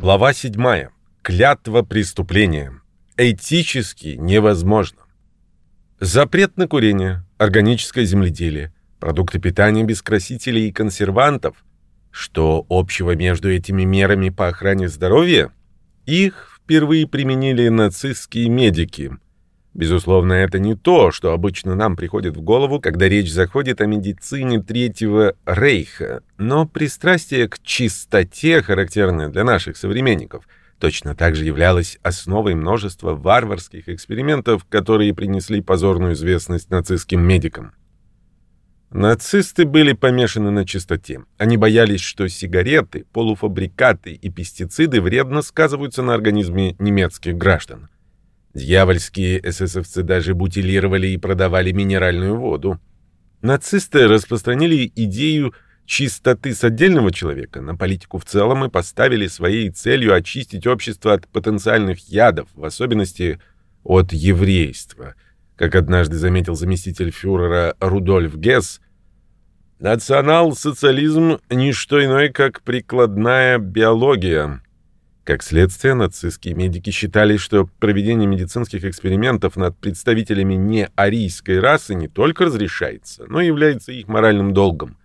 Глава 7. Клятва преступления. Этически невозможно. Запрет на курение, органическое земледелие, продукты питания без красителей и консервантов. Что общего между этими мерами по охране здоровья? Их впервые применили нацистские медики – Безусловно, это не то, что обычно нам приходит в голову, когда речь заходит о медицине Третьего Рейха, но пристрастие к чистоте, характерное для наших современников, точно так же являлось основой множества варварских экспериментов, которые принесли позорную известность нацистским медикам. Нацисты были помешаны на чистоте. Они боялись, что сигареты, полуфабрикаты и пестициды вредно сказываются на организме немецких граждан. Дьявольские эсэсовцы даже бутилировали и продавали минеральную воду. Нацисты распространили идею чистоты с отдельного человека на политику в целом и поставили своей целью очистить общество от потенциальных ядов, в особенности от еврейства. Как однажды заметил заместитель фюрера Рудольф Гесс, «Национал-социализм — не что иное, как прикладная биология». Как следствие, нацистские медики считали, что проведение медицинских экспериментов над представителями неарийской расы не только разрешается, но и является их моральным долгом.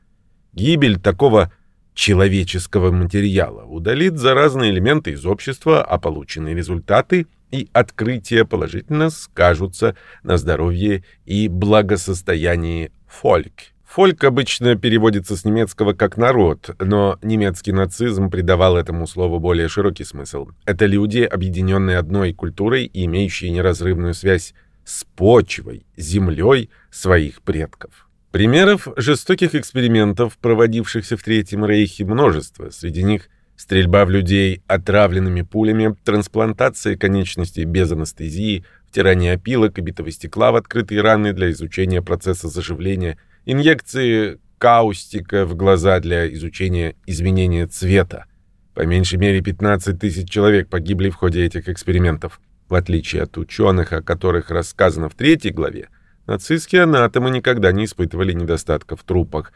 Гибель такого человеческого материала удалит заразные элементы из общества, а полученные результаты и открытия положительно скажутся на здоровье и благосостоянии фольк. Фольк обычно переводится с немецкого как «народ», но немецкий нацизм придавал этому слову более широкий смысл. Это люди, объединенные одной культурой и имеющие неразрывную связь с почвой, землей своих предков. Примеров жестоких экспериментов, проводившихся в Третьем Рейхе, множество. Среди них стрельба в людей отравленными пулями, трансплантация конечностей без анестезии, втирание опилок и битого стекла в открытые раны для изучения процесса заживления – инъекции каустика в глаза для изучения изменения цвета. По меньшей мере 15 тысяч человек погибли в ходе этих экспериментов. В отличие от ученых, о которых рассказано в третьей главе, нацистские анатомы никогда не испытывали недостатков в трупах,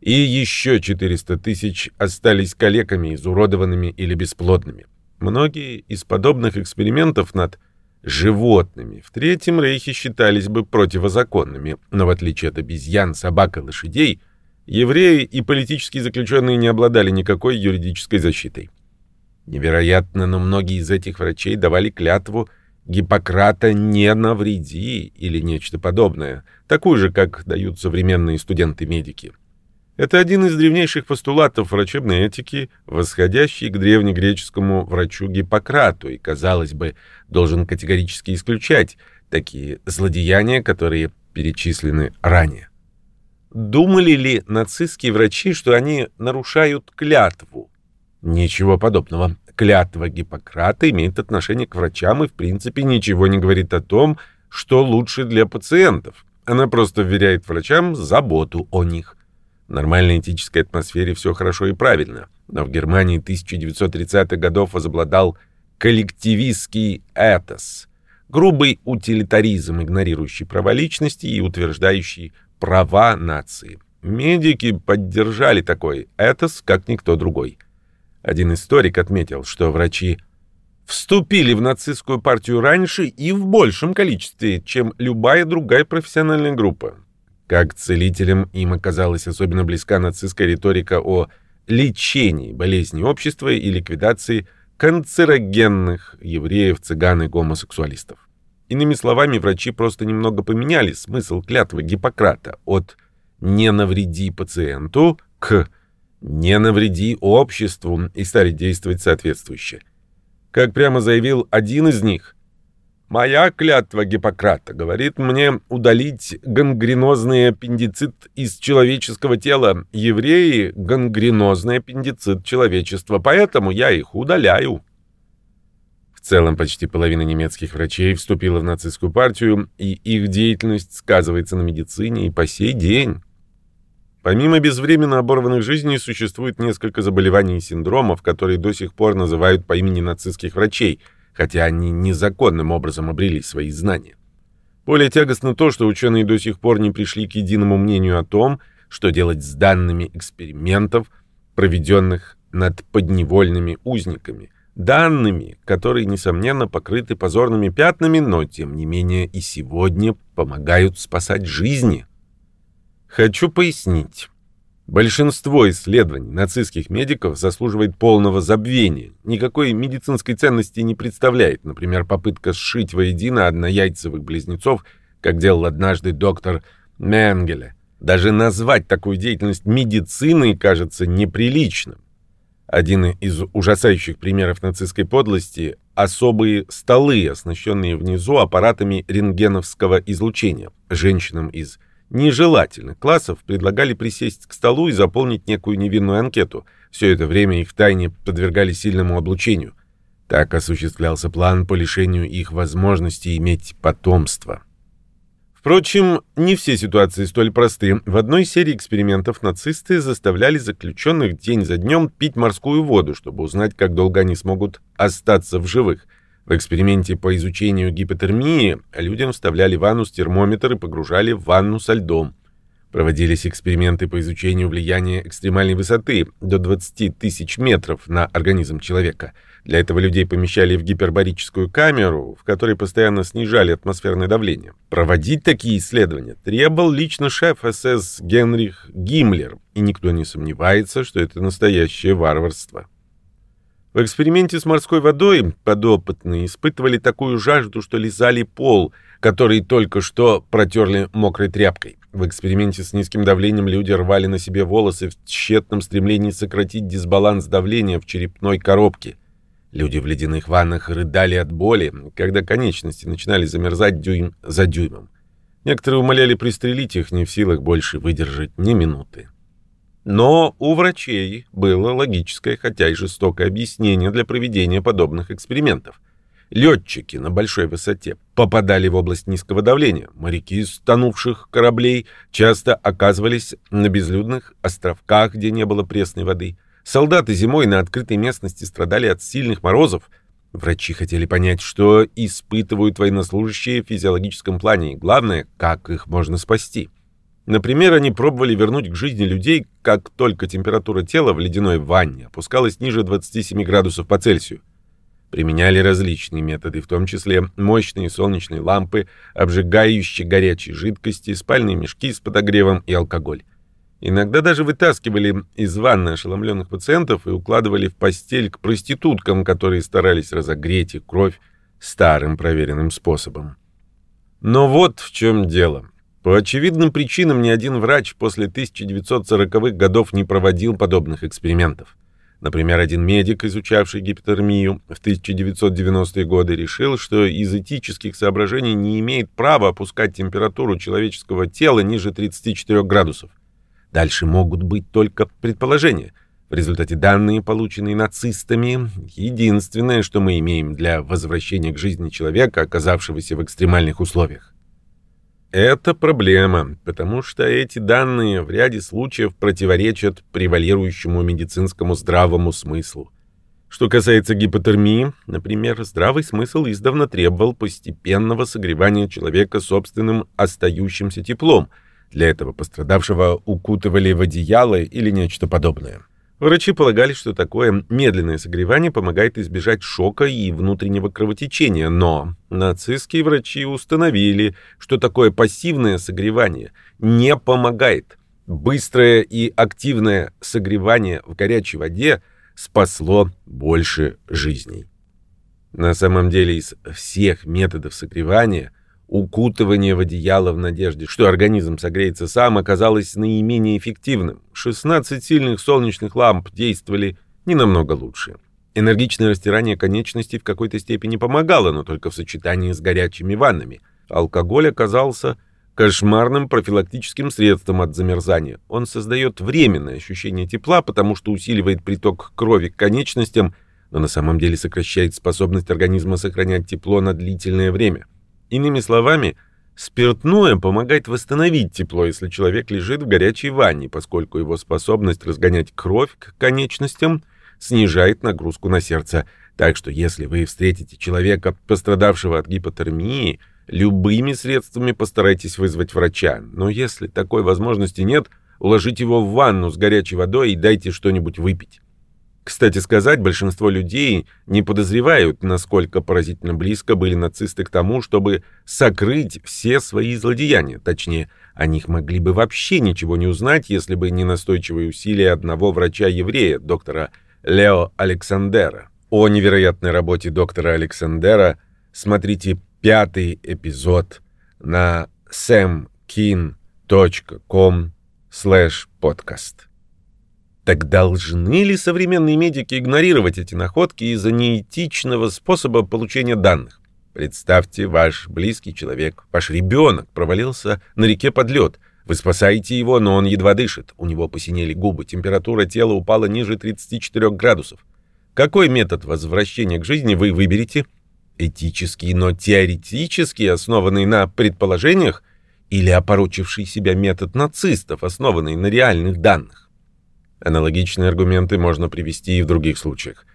и еще 400 тысяч остались калеками, изуродованными или бесплодными. Многие из подобных экспериментов над животными в Третьем Рейхе считались бы противозаконными, но в отличие от обезьян, собак и лошадей, евреи и политические заключенные не обладали никакой юридической защитой. Невероятно, но многие из этих врачей давали клятву Гиппократа «не навреди» или нечто подобное, такую же, как дают современные студенты-медики. Это один из древнейших постулатов врачебной этики, восходящий к древнегреческому врачу Гиппократу и, казалось бы, должен категорически исключать такие злодеяния, которые перечислены ранее. Думали ли нацистские врачи, что они нарушают клятву? Ничего подобного. Клятва Гиппократа имеет отношение к врачам и, в принципе, ничего не говорит о том, что лучше для пациентов. Она просто вверяет врачам заботу о них. В нормальной этической атмосфере все хорошо и правильно, но в Германии 1930-х годов возобладал коллективистский этос, грубый утилитаризм, игнорирующий права личности и утверждающий права нации. Медики поддержали такой этос, как никто другой. Один историк отметил, что врачи вступили в нацистскую партию раньше и в большем количестве, чем любая другая профессиональная группа. Как целителям им оказалась особенно близка нацистская риторика о лечении болезней общества и ликвидации канцерогенных евреев, цыган и гомосексуалистов. Иными словами, врачи просто немного поменяли смысл клятвы Гиппократа от «не навреди пациенту» к «не навреди обществу» и стали действовать соответствующе. Как прямо заявил один из них – Моя клятва Гиппократа говорит мне удалить гангренозный аппендицит из человеческого тела. Евреи — гангренозный аппендицит человечества, поэтому я их удаляю. В целом, почти половина немецких врачей вступила в нацистскую партию, и их деятельность сказывается на медицине и по сей день. Помимо безвременно оборванных жизней, существует несколько заболеваний и синдромов, которые до сих пор называют по имени нацистских врачей — хотя они незаконным образом обрели свои знания. Более тягостно то, что ученые до сих пор не пришли к единому мнению о том, что делать с данными экспериментов, проведенных над подневольными узниками, данными, которые, несомненно, покрыты позорными пятнами, но, тем не менее, и сегодня помогают спасать жизни. Хочу пояснить. Большинство исследований нацистских медиков заслуживает полного забвения. Никакой медицинской ценности не представляет, например, попытка сшить воедино однояйцевых близнецов, как делал однажды доктор Менгеле. Даже назвать такую деятельность медициной кажется неприличным. Один из ужасающих примеров нацистской подлости – особые столы, оснащенные внизу аппаратами рентгеновского излучения. Женщинам из нежелательных классов предлагали присесть к столу и заполнить некую невинную анкету. Все это время их тайне подвергали сильному облучению. Так осуществлялся план по лишению их возможности иметь потомство. Впрочем, не все ситуации столь просты. В одной серии экспериментов нацисты заставляли заключенных день за днем пить морскую воду, чтобы узнать, как долго они смогут остаться в живых. В эксперименте по изучению гипотермии людям вставляли в анус термометр и погружали в ванну со льдом. Проводились эксперименты по изучению влияния экстремальной высоты до 20 тысяч метров на организм человека. Для этого людей помещали в гипербарическую камеру, в которой постоянно снижали атмосферное давление. Проводить такие исследования требовал лично шеф СС Генрих Гиммлер, и никто не сомневается, что это настоящее варварство. В эксперименте с морской водой подопытные испытывали такую жажду, что лизали пол, который только что протерли мокрой тряпкой. В эксперименте с низким давлением люди рвали на себе волосы в тщетном стремлении сократить дисбаланс давления в черепной коробке. Люди в ледяных ваннах рыдали от боли, когда конечности начинали замерзать дюйм за дюймом. Некоторые умоляли пристрелить их, не в силах больше выдержать ни минуты. Но у врачей было логическое, хотя и жестокое объяснение для проведения подобных экспериментов – Летчики на большой высоте попадали в область низкого давления. Моряки из тонувших кораблей часто оказывались на безлюдных островках, где не было пресной воды. Солдаты зимой на открытой местности страдали от сильных морозов. Врачи хотели понять, что испытывают военнослужащие в физиологическом плане, и главное, как их можно спасти. Например, они пробовали вернуть к жизни людей, как только температура тела в ледяной ванне опускалась ниже 27 градусов по Цельсию. Применяли различные методы, в том числе мощные солнечные лампы, обжигающие горячие жидкости, спальные мешки с подогревом и алкоголь. Иногда даже вытаскивали из ванны ошеломленных пациентов и укладывали в постель к проституткам, которые старались разогреть их кровь старым проверенным способом. Но вот в чем дело. По очевидным причинам ни один врач после 1940-х годов не проводил подобных экспериментов. Например, один медик, изучавший гипотермию в 1990-е годы, решил, что из этических соображений не имеет права опускать температуру человеческого тела ниже 34 градусов. Дальше могут быть только предположения. В результате данные, полученные нацистами, единственное, что мы имеем для возвращения к жизни человека, оказавшегося в экстремальных условиях. Это проблема, потому что эти данные в ряде случаев противоречат превалирующему медицинскому здравому смыслу. Что касается гипотермии, например, здравый смысл издавна требовал постепенного согревания человека собственным остающимся теплом. Для этого пострадавшего укутывали в одеяло или нечто подобное. Врачи полагали, что такое медленное согревание помогает избежать шока и внутреннего кровотечения, но нацистские врачи установили, что такое пассивное согревание не помогает. Быстрое и активное согревание в горячей воде спасло больше жизней. На самом деле из всех методов согревания – Укутывание в одеяло в надежде, что организм согреется сам, оказалось наименее эффективным. 16 сильных солнечных ламп действовали не намного лучше. Энергичное растирание конечностей в какой-то степени помогало, но только в сочетании с горячими ваннами. Алкоголь оказался кошмарным профилактическим средством от замерзания. Он создает временное ощущение тепла, потому что усиливает приток крови к конечностям, но на самом деле сокращает способность организма сохранять тепло на длительное время. Иными словами, спиртное помогает восстановить тепло, если человек лежит в горячей ванне, поскольку его способность разгонять кровь к конечностям снижает нагрузку на сердце. Так что если вы встретите человека, пострадавшего от гипотермии, любыми средствами постарайтесь вызвать врача. Но если такой возможности нет, уложите его в ванну с горячей водой и дайте что-нибудь выпить. Кстати сказать, большинство людей не подозревают, насколько поразительно близко были нацисты к тому, чтобы сокрыть все свои злодеяния. Точнее, о них могли бы вообще ничего не узнать, если бы не настойчивые усилия одного врача-еврея, доктора Лео Александера. О невероятной работе доктора Александера смотрите пятый эпизод на samkin.com slash podcast. Так должны ли современные медики игнорировать эти находки из-за неэтичного способа получения данных? Представьте, ваш близкий человек, ваш ребенок провалился на реке под лед. Вы спасаете его, но он едва дышит. У него посинели губы, температура тела упала ниже 34 градусов. Какой метод возвращения к жизни вы выберете? Этический, но теоретически основанный на предположениях или опорочивший себя метод нацистов, основанный на реальных данных? Аналогичные аргументы можно привести и в других случаях.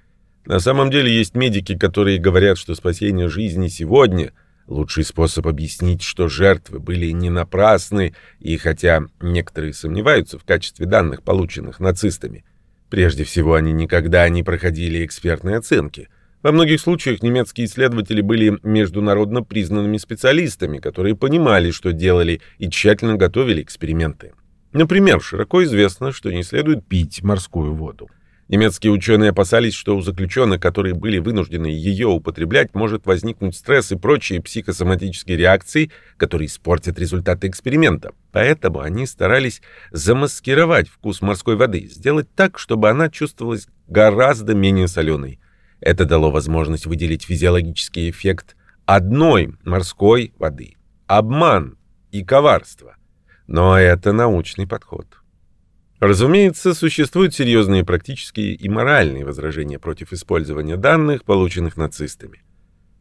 На самом деле есть медики, которые говорят, что спасение жизни сегодня – лучший способ объяснить, что жертвы были не напрасны, и хотя некоторые сомневаются в качестве данных, полученных нацистами, прежде всего они никогда не проходили экспертные оценки. Во многих случаях немецкие исследователи были международно признанными специалистами, которые понимали, что делали, и тщательно готовили эксперименты. Например, широко известно, что не следует пить морскую воду. Немецкие ученые опасались, что у заключенных, которые были вынуждены ее употреблять, может возникнуть стресс и прочие психосоматические реакции, которые испортят результаты эксперимента. Поэтому они старались замаскировать вкус морской воды, сделать так, чтобы она чувствовалась гораздо менее соленой. Это дало возможность выделить физиологический эффект одной морской воды. Обман и коварство – но это научный подход. Разумеется, существуют серьезные практические и моральные возражения против использования данных, полученных нацистами.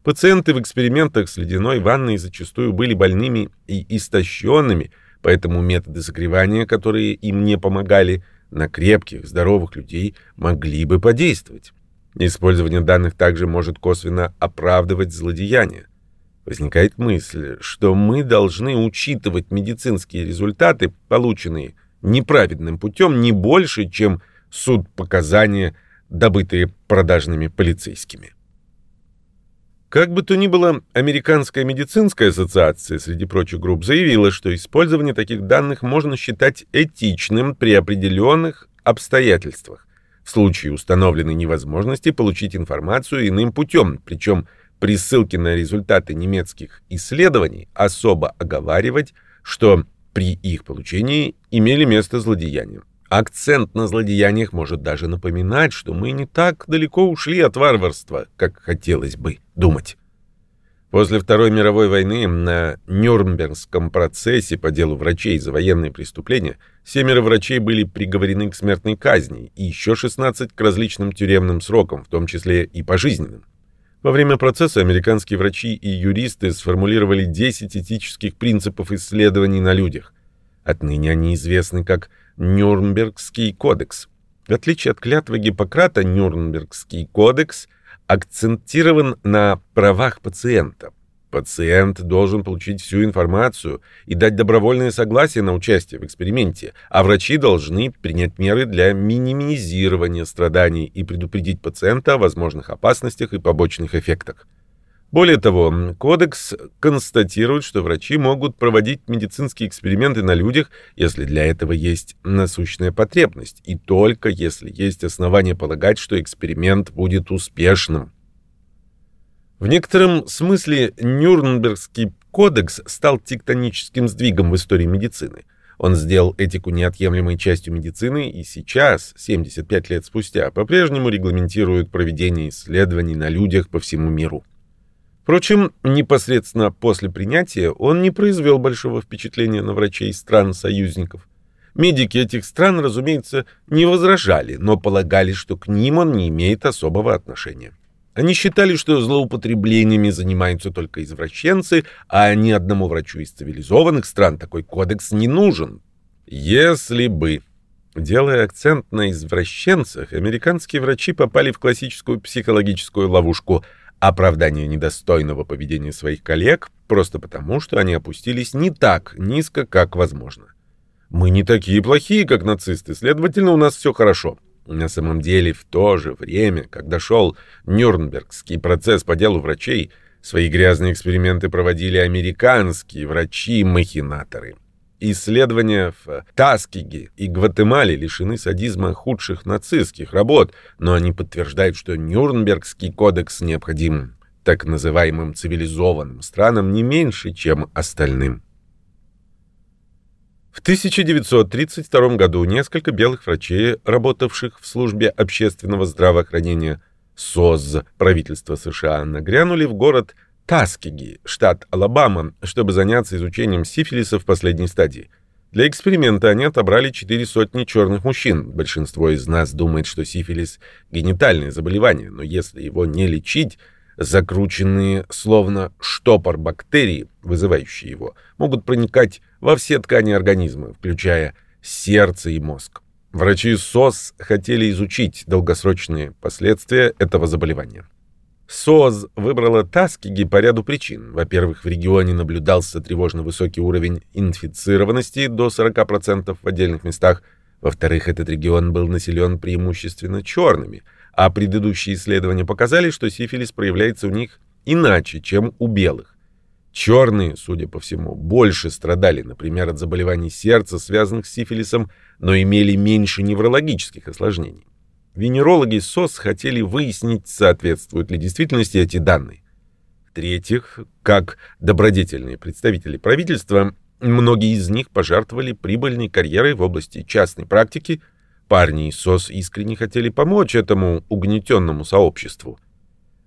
Пациенты в экспериментах с ледяной ванной зачастую были больными и истощенными, поэтому методы согревания, которые им не помогали, на крепких, здоровых людей могли бы подействовать. Использование данных также может косвенно оправдывать злодеяния. Возникает мысль, что мы должны учитывать медицинские результаты, полученные неправедным путем, не больше, чем суд показания, добытые продажными полицейскими. Как бы то ни было, Американская медицинская ассоциация, среди прочих групп, заявила, что использование таких данных можно считать этичным при определенных обстоятельствах, в случае установленной невозможности получить информацию иным путем, причем при ссылке на результаты немецких исследований особо оговаривать, что при их получении имели место злодеяния. Акцент на злодеяниях может даже напоминать, что мы не так далеко ушли от варварства, как хотелось бы думать. После Второй мировой войны на Нюрнбергском процессе по делу врачей за военные преступления семеро врачей были приговорены к смертной казни и еще 16 к различным тюремным срокам, в том числе и пожизненным. Во время процесса американские врачи и юристы сформулировали 10 этических принципов исследований на людях. Отныне они известны как Нюрнбергский кодекс. В отличие от клятвы Гиппократа, Нюрнбергский кодекс акцентирован на правах пациента. Пациент должен получить всю информацию и дать добровольное согласие на участие в эксперименте, а врачи должны принять меры для минимизирования страданий и предупредить пациента о возможных опасностях и побочных эффектах. Более того, кодекс констатирует, что врачи могут проводить медицинские эксперименты на людях, если для этого есть насущная потребность, и только если есть основания полагать, что эксперимент будет успешным. В некотором смысле Нюрнбергский кодекс стал тектоническим сдвигом в истории медицины. Он сделал этику неотъемлемой частью медицины и сейчас, 75 лет спустя, по-прежнему регламентирует проведение исследований на людях по всему миру. Впрочем, непосредственно после принятия он не произвел большого впечатления на врачей стран-союзников. Медики этих стран, разумеется, не возражали, но полагали, что к ним он не имеет особого отношения. Они считали, что злоупотреблениями занимаются только извращенцы, а ни одному врачу из цивилизованных стран такой кодекс не нужен. Если бы... Делая акцент на извращенцах, американские врачи попали в классическую психологическую ловушку оправдания недостойного поведения своих коллег просто потому, что они опустились не так низко, как возможно. Мы не такие плохие, как нацисты, следовательно, у нас все хорошо. На самом деле, в то же время, когда шел Нюрнбергский процесс по делу врачей, свои грязные эксперименты проводили американские врачи-махинаторы. Исследования в Таскиге и Гватемале лишены садизма худших нацистских работ, но они подтверждают, что Нюрнбергский кодекс необходим так называемым цивилизованным странам не меньше, чем остальным. В 1932 году несколько белых врачей, работавших в службе общественного здравоохранения СОЗ правительства США, нагрянули в город Таскиги, штат Алабама, чтобы заняться изучением сифилиса в последней стадии. Для эксперимента они отобрали четыре сотни черных мужчин. Большинство из нас думает, что сифилис – генитальное заболевание, но если его не лечить, закрученные словно штопор бактерии, вызывающие его, могут проникать во все ткани организма, включая сердце и мозг. Врачи СОС хотели изучить долгосрочные последствия этого заболевания. СОЗ выбрала Таскиги по ряду причин. Во-первых, в регионе наблюдался тревожно высокий уровень инфицированности до 40% в отдельных местах. Во-вторых, этот регион был населен преимущественно черными, а предыдущие исследования показали, что сифилис проявляется у них иначе, чем у белых. Черные, судя по всему, больше страдали, например, от заболеваний сердца, связанных с сифилисом, но имели меньше неврологических осложнений. Венерологи СОС хотели выяснить, соответствуют ли действительности эти данные. В-третьих, как добродетельные представители правительства, многие из них пожертвовали прибыльной карьерой в области частной практики. Парни из СОС искренне хотели помочь этому угнетенному сообществу.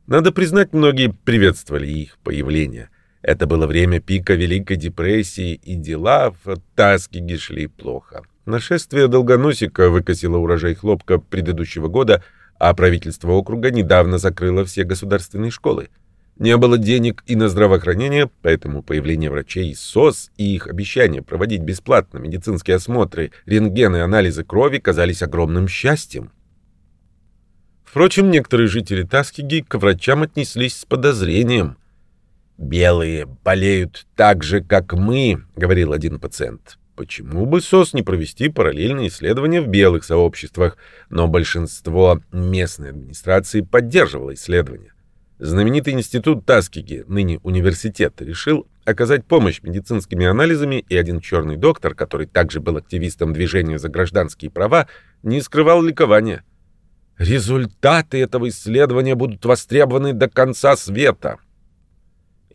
Надо признать, многие приветствовали их появление. Это было время пика Великой депрессии, и дела в Таскиге шли плохо. Нашествие долгоносика выкосило урожай хлопка предыдущего года, а правительство округа недавно закрыло все государственные школы. Не было денег и на здравоохранение, поэтому появление врачей из СОС и их обещание проводить бесплатно медицинские осмотры, рентгены и анализы крови казались огромным счастьем. Впрочем, некоторые жители Таскиги к врачам отнеслись с подозрением. «Белые болеют так же, как мы», — говорил один пациент. Почему бы СОС не провести параллельные исследования в белых сообществах, но большинство местной администрации поддерживало исследования. Знаменитый институт Таскиги, ныне университет, решил оказать помощь медицинскими анализами, и один черный доктор, который также был активистом движения за гражданские права, не скрывал ликования. «Результаты этого исследования будут востребованы до конца света»,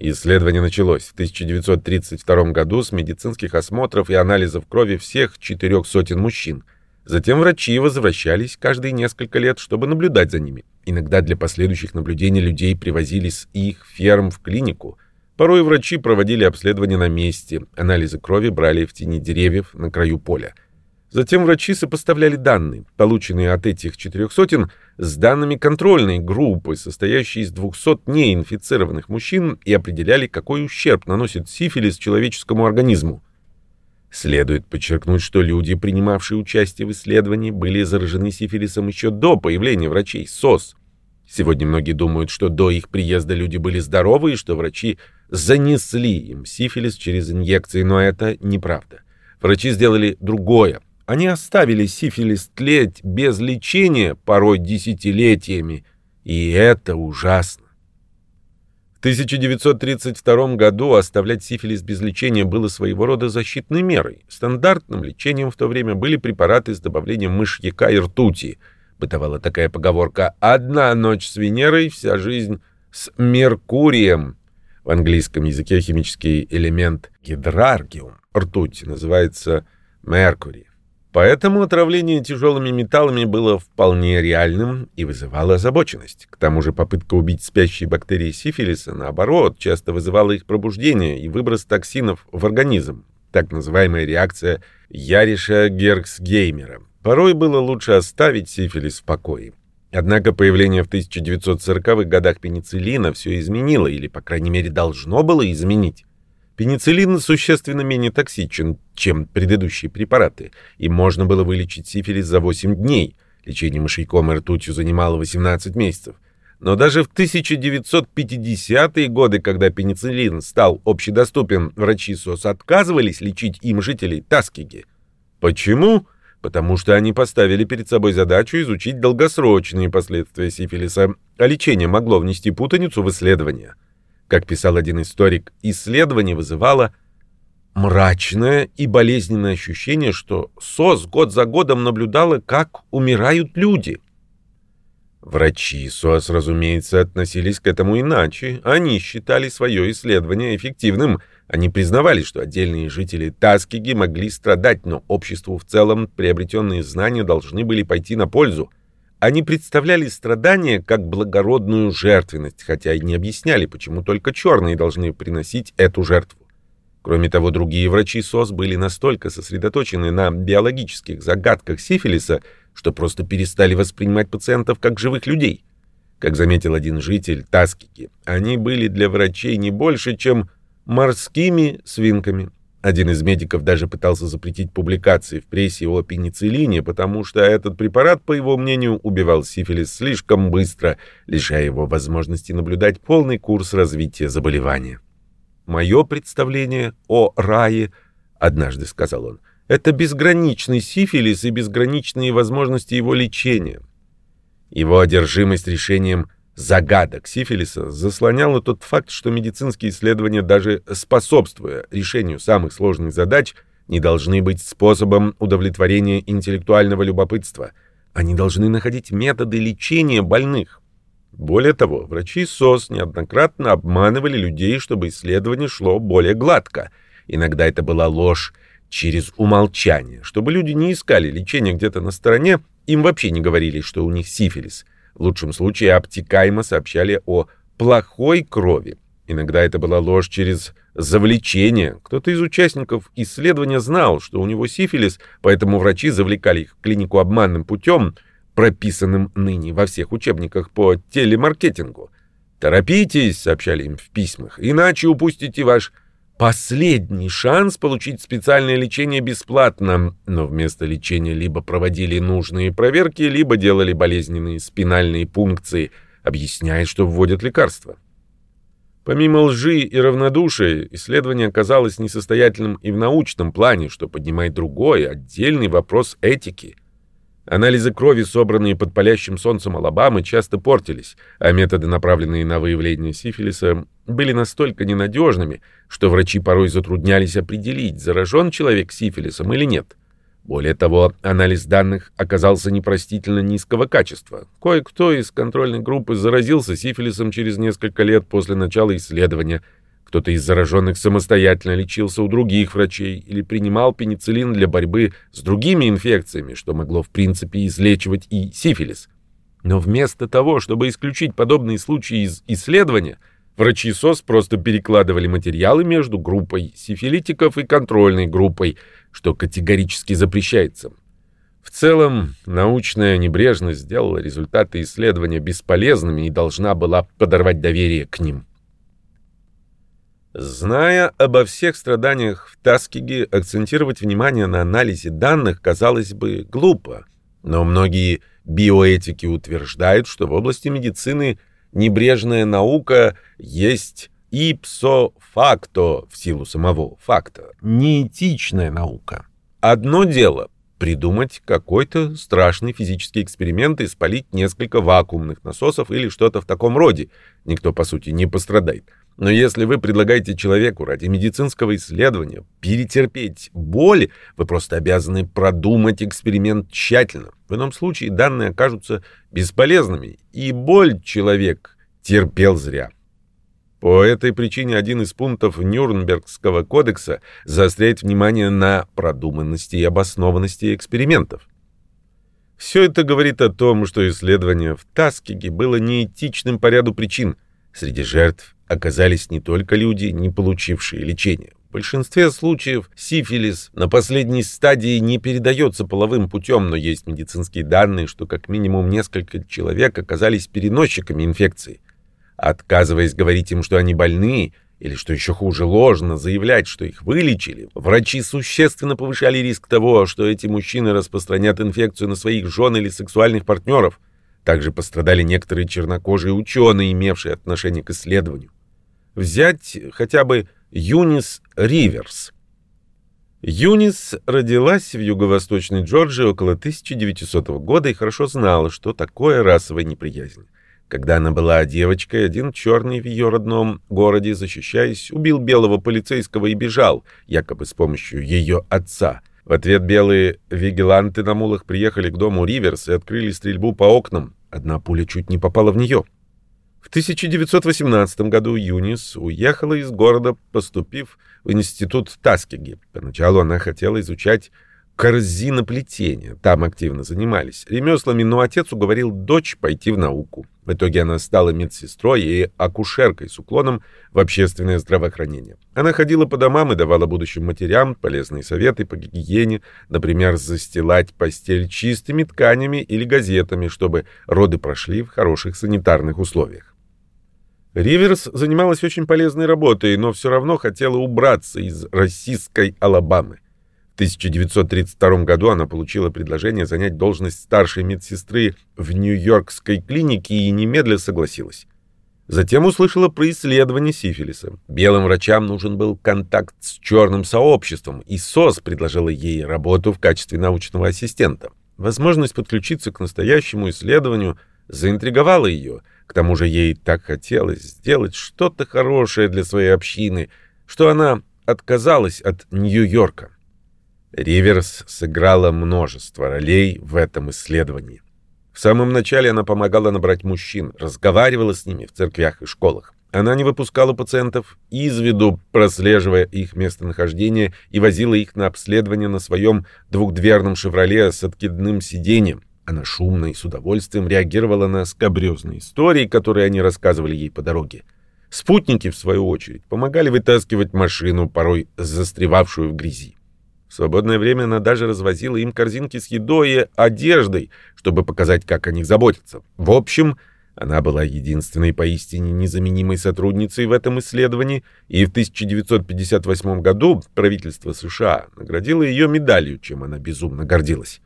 Исследование началось в 1932 году с медицинских осмотров и анализов крови всех четырех сотен мужчин. Затем врачи возвращались каждые несколько лет, чтобы наблюдать за ними. Иногда для последующих наблюдений людей привозили с их ферм в клинику. Порой врачи проводили обследование на месте, анализы крови брали в тени деревьев на краю поля. Затем врачи сопоставляли данные, полученные от этих четырех сотен, с данными контрольной группы, состоящей из 200 неинфицированных мужчин, и определяли, какой ущерб наносит сифилис человеческому организму. Следует подчеркнуть, что люди, принимавшие участие в исследовании, были заражены сифилисом еще до появления врачей СОС. Сегодня многие думают, что до их приезда люди были здоровы и что врачи занесли им сифилис через инъекции, но это неправда. Врачи сделали другое. Они оставили сифилис тлеть без лечения порой десятилетиями, и это ужасно. В 1932 году оставлять сифилис без лечения было своего рода защитной мерой. Стандартным лечением в то время были препараты с добавлением мышьяка и ртути. Бытовала такая поговорка «одна ночь с Венерой, вся жизнь с Меркурием». В английском языке химический элемент гидраргиум, ртуть, называется Меркурий. Поэтому отравление тяжелыми металлами было вполне реальным и вызывало озабоченность. К тому же попытка убить спящие бактерии сифилиса, наоборот, часто вызывала их пробуждение и выброс токсинов в организм, так называемая реакция Яриша Герксгеймера. Порой было лучше оставить сифилис в покое. Однако появление в 1940-х годах пенициллина все изменило, или, по крайней мере, должно было изменить. Пенициллин существенно менее токсичен, чем предыдущие препараты, и можно было вылечить сифилис за 8 дней. Лечение мышьяком и ртутью занимало 18 месяцев. Но даже в 1950-е годы, когда пенициллин стал общедоступен, врачи СОС отказывались лечить им жителей Таскиги. Почему? потому что они поставили перед собой задачу изучить долгосрочные последствия сифилиса, а лечение могло внести путаницу в исследования. Как писал один историк, исследование вызывало мрачное и болезненное ощущение, что СОС год за годом наблюдала, как умирают люди. Врачи СОС, разумеется, относились к этому иначе. Они считали свое исследование эффективным. Они признавали, что отдельные жители Таскиги могли страдать, но обществу в целом приобретенные знания должны были пойти на пользу. Они представляли страдания как благородную жертвенность, хотя и не объясняли, почему только черные должны приносить эту жертву. Кроме того, другие врачи СОС были настолько сосредоточены на биологических загадках сифилиса, что просто перестали воспринимать пациентов как живых людей. Как заметил один житель Таскики, они были для врачей не больше, чем морскими свинками. Один из медиков даже пытался запретить публикации в прессе о пенициллине, потому что этот препарат, по его мнению, убивал сифилис слишком быстро, лишая его возможности наблюдать полный курс развития заболевания. Мое представление о рае, однажды сказал он, это безграничный сифилис и безграничные возможности его лечения. Его одержимость решением загадок сифилиса заслоняла тот факт, что медицинские исследования, даже способствуя решению самых сложных задач, не должны быть способом удовлетворения интеллектуального любопытства. Они должны находить методы лечения больных. Более того, врачи СОС неоднократно обманывали людей, чтобы исследование шло более гладко. Иногда это была ложь через умолчание, чтобы люди не искали лечения где-то на стороне, им вообще не говорили, что у них сифилис. В лучшем случае обтекаемо сообщали о плохой крови. Иногда это была ложь через завлечение. Кто-то из участников исследования знал, что у него сифилис, поэтому врачи завлекали их в клинику обманным путем – прописанным ныне во всех учебниках по телемаркетингу. «Торопитесь», — сообщали им в письмах, — «иначе упустите ваш последний шанс получить специальное лечение бесплатно». Но вместо лечения либо проводили нужные проверки, либо делали болезненные спинальные пункции, объясняя, что вводят лекарства. Помимо лжи и равнодушия, исследование оказалось несостоятельным и в научном плане, что поднимает другой, отдельный вопрос этики — Анализы крови, собранные под палящим солнцем Алабамы, часто портились, а методы, направленные на выявление сифилиса, были настолько ненадежными, что врачи порой затруднялись определить, заражен человек сифилисом или нет. Более того, анализ данных оказался непростительно низкого качества. Кое-кто из контрольной группы заразился сифилисом через несколько лет после начала исследования – кто-то из зараженных самостоятельно лечился у других врачей или принимал пенициллин для борьбы с другими инфекциями, что могло в принципе излечивать и сифилис. Но вместо того, чтобы исключить подобные случаи из исследования, врачи СОС просто перекладывали материалы между группой сифилитиков и контрольной группой, что категорически запрещается. В целом, научная небрежность сделала результаты исследования бесполезными и должна была подорвать доверие к ним. Зная обо всех страданиях в Таскиге, акцентировать внимание на анализе данных казалось бы глупо. Но многие биоэтики утверждают, что в области медицины небрежная наука есть ipso facto в силу самого факта, неэтичная наука. Одно дело придумать какой-то страшный физический эксперимент и спалить несколько вакуумных насосов или что-то в таком роде. Никто, по сути, не пострадает. Но если вы предлагаете человеку ради медицинского исследования перетерпеть боль, вы просто обязаны продумать эксперимент тщательно. В ином случае данные окажутся бесполезными, и боль человек терпел зря. По этой причине один из пунктов Нюрнбергского кодекса заостряет внимание на продуманности и обоснованности экспериментов. Все это говорит о том, что исследование в Таскиге было неэтичным по ряду причин. Среди жертв оказались не только люди, не получившие лечения. В большинстве случаев сифилис на последней стадии не передается половым путем, но есть медицинские данные, что как минимум несколько человек оказались переносчиками инфекции. Отказываясь говорить им, что они больны, или, что еще хуже, ложно заявлять, что их вылечили, врачи существенно повышали риск того, что эти мужчины распространят инфекцию на своих жен или сексуальных партнеров. Также пострадали некоторые чернокожие ученые, имевшие отношение к исследованию. Взять хотя бы Юнис Риверс. Юнис родилась в юго-восточной Джорджии около 1900 года и хорошо знала, что такое расовая неприязнь. Когда она была девочкой, один черный в ее родном городе, защищаясь, убил белого полицейского и бежал, якобы с помощью ее отца. В ответ белые вигиланты на мулах приехали к дому Риверс и открыли стрельбу по окнам. Одна пуля чуть не попала в нее. В 1918 году Юнис уехала из города, поступив в институт Таскиги. Поначалу она хотела изучать корзиноплетение. Там активно занимались ремеслами, но отец уговорил дочь пойти в науку. В итоге она стала медсестрой и акушеркой с уклоном в общественное здравоохранение. Она ходила по домам и давала будущим матерям полезные советы по гигиене, например, застилать постель чистыми тканями или газетами, чтобы роды прошли в хороших санитарных условиях. Риверс занималась очень полезной работой, но все равно хотела убраться из российской Алабамы. В 1932 году она получила предложение занять должность старшей медсестры в Нью-Йоркской клинике и немедля согласилась. Затем услышала про исследование сифилиса. Белым врачам нужен был контакт с черным сообществом, и СОС предложила ей работу в качестве научного ассистента. Возможность подключиться к настоящему исследованию заинтриговала ее – к тому же ей так хотелось сделать что-то хорошее для своей общины, что она отказалась от Нью-Йорка. Риверс сыграла множество ролей в этом исследовании. В самом начале она помогала набрать мужчин, разговаривала с ними в церквях и школах. Она не выпускала пациентов из виду, прослеживая их местонахождение и возила их на обследование на своем двухдверном «Шевроле» с откидным сиденьем. Она шумно и с удовольствием реагировала на скабрезные истории, которые они рассказывали ей по дороге. Спутники, в свою очередь, помогали вытаскивать машину, порой застревавшую в грязи. В свободное время она даже развозила им корзинки с едой и одеждой, чтобы показать, как о них заботятся. В общем, она была единственной поистине незаменимой сотрудницей в этом исследовании, и в 1958 году правительство США наградило ее медалью, чем она безумно гордилась.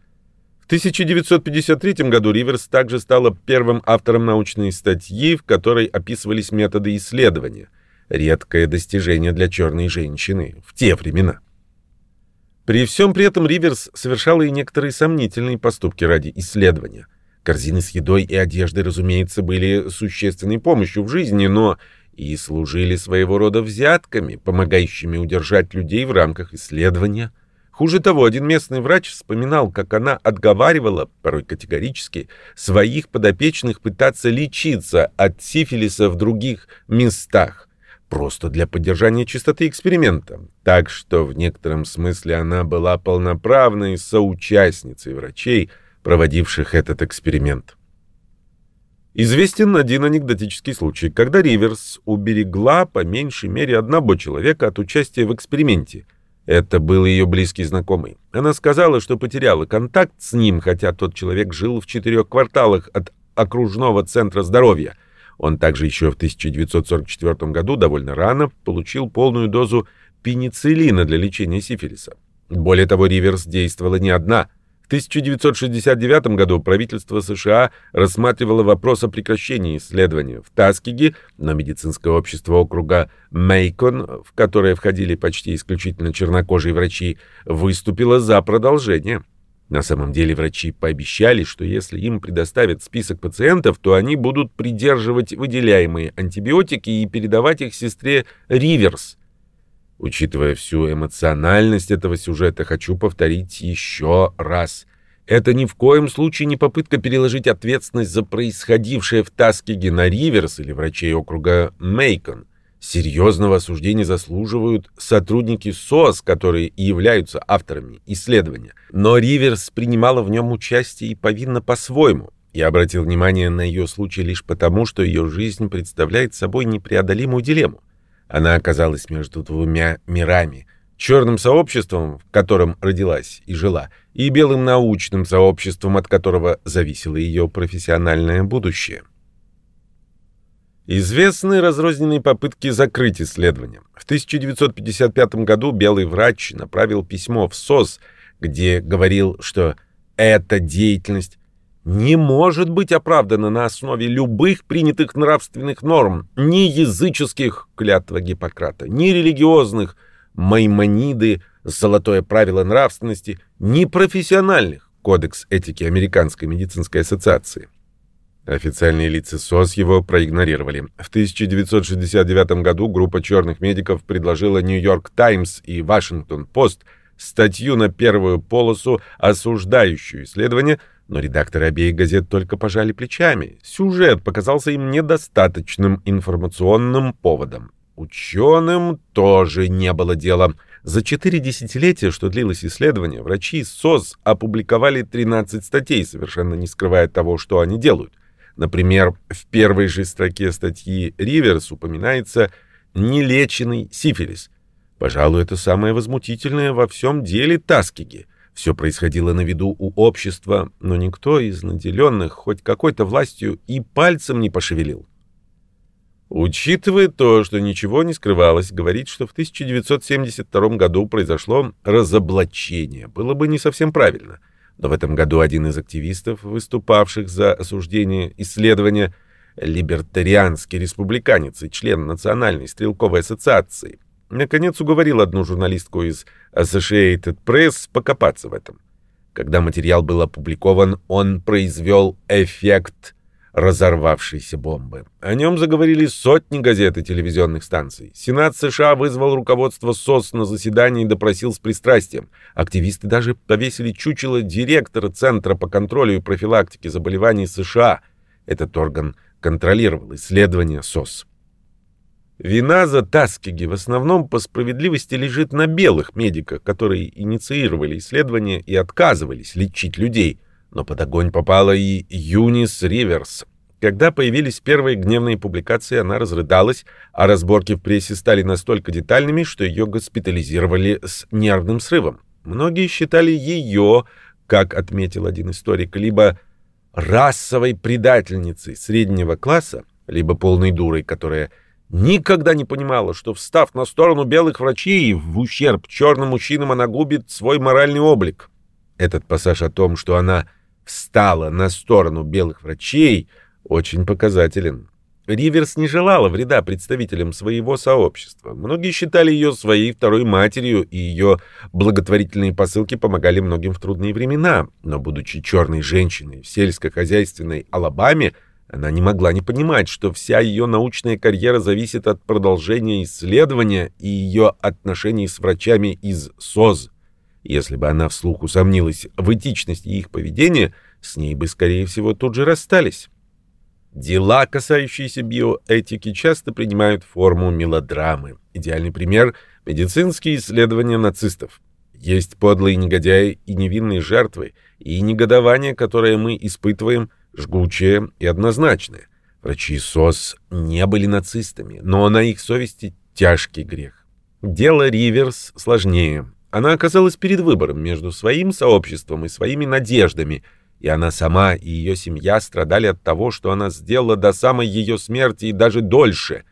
В 1953 году Риверс также стала первым автором научной статьи, в которой описывались методы исследования. Редкое достижение для черной женщины в те времена. При всем при этом Риверс совершала и некоторые сомнительные поступки ради исследования. Корзины с едой и одеждой, разумеется, были существенной помощью в жизни, но и служили своего рода взятками, помогающими удержать людей в рамках исследования – Хуже того, один местный врач вспоминал, как она отговаривала, порой категорически, своих подопечных пытаться лечиться от сифилиса в других местах, просто для поддержания чистоты эксперимента. Так что в некотором смысле она была полноправной соучастницей врачей, проводивших этот эксперимент. Известен один анекдотический случай, когда Риверс уберегла по меньшей мере одного человека от участия в эксперименте – это был ее близкий знакомый. Она сказала, что потеряла контакт с ним, хотя тот человек жил в четырех кварталах от окружного центра здоровья. Он также еще в 1944 году, довольно рано, получил полную дозу пенициллина для лечения сифилиса. Более того, Риверс действовала не одна – в 1969 году правительство США рассматривало вопрос о прекращении исследования в Таскиге, но медицинское общество округа Мейкон, в которое входили почти исключительно чернокожие врачи, выступило за продолжение. На самом деле врачи пообещали, что если им предоставят список пациентов, то они будут придерживать выделяемые антибиотики и передавать их сестре Риверс – Учитывая всю эмоциональность этого сюжета, хочу повторить еще раз. Это ни в коем случае не попытка переложить ответственность за происходившее в Таскиге на Риверс или врачей округа Мейкон. Серьезного осуждения заслуживают сотрудники СОС, которые и являются авторами исследования. Но Риверс принимала в нем участие и повинна по-своему. Я обратил внимание на ее случай лишь потому, что ее жизнь представляет собой непреодолимую дилемму. Она оказалась между двумя мирами. Черным сообществом, в котором родилась и жила, и белым научным сообществом, от которого зависело ее профессиональное будущее. Известны разрозненные попытки закрыть исследование. В 1955 году белый врач направил письмо в СОС, где говорил, что эта деятельность не может быть оправдана на основе любых принятых нравственных норм, ни языческих, клятва Гиппократа, ни религиозных, Маймониды «Золотое правило нравственности», непрофессиональных «Кодекс этики Американской медицинской ассоциации». Официальные лица СОС его проигнорировали. В 1969 году группа черных медиков предложила «Нью-Йорк Таймс» и «Вашингтон-Пост» статью на первую полосу, осуждающую исследование, но редакторы обеих газет только пожали плечами. Сюжет показался им недостаточным информационным поводом. Ученым тоже не было дела. За четыре десятилетия, что длилось исследование, врачи СОС опубликовали 13 статей, совершенно не скрывая того, что они делают. Например, в первой же строке статьи Риверс упоминается «нелеченный сифилис». Пожалуй, это самое возмутительное во всем деле Таскиги. Все происходило на виду у общества, но никто из наделенных хоть какой-то властью и пальцем не пошевелил. Учитывая то, что ничего не скрывалось, говорить, что в 1972 году произошло разоблачение, было бы не совсем правильно. Но в этом году один из активистов, выступавших за осуждение исследования, либертарианский республиканец и член Национальной стрелковой ассоциации, наконец уговорил одну журналистку из Associated Press покопаться в этом. Когда материал был опубликован, он произвел эффект разорвавшейся бомбы. О нем заговорили сотни газет и телевизионных станций. Сенат США вызвал руководство СОС на заседание и допросил с пристрастием. Активисты даже повесили чучело директора Центра по контролю и профилактике заболеваний США. Этот орган контролировал исследования СОС. Вина за Таскиги в основном по справедливости лежит на белых медиках, которые инициировали исследования и отказывались лечить людей – но под огонь попала и Юнис Риверс. Когда появились первые гневные публикации, она разрыдалась, а разборки в прессе стали настолько детальными, что ее госпитализировали с нервным срывом. Многие считали ее, как отметил один историк, либо расовой предательницей среднего класса, либо полной дурой, которая никогда не понимала, что, встав на сторону белых врачей в ущерб черным мужчинам, она губит свой моральный облик. Этот пассаж о том, что она встала на сторону белых врачей, очень показателен. Риверс не желала вреда представителям своего сообщества. Многие считали ее своей второй матерью, и ее благотворительные посылки помогали многим в трудные времена. Но, будучи черной женщиной в сельскохозяйственной Алабаме, она не могла не понимать, что вся ее научная карьера зависит от продолжения исследования и ее отношений с врачами из СОЗ. Если бы она вслух усомнилась в этичности их поведения, с ней бы, скорее всего, тут же расстались. Дела, касающиеся биоэтики, часто принимают форму мелодрамы. Идеальный пример — медицинские исследования нацистов. Есть подлые негодяи и невинные жертвы, и негодование, которое мы испытываем, жгучее и однозначное. Врачи СОС не были нацистами, но на их совести тяжкий грех. Дело Риверс сложнее. Она оказалась перед выбором между своим сообществом и своими надеждами, и она сама и ее семья страдали от того, что она сделала до самой ее смерти и даже дольше.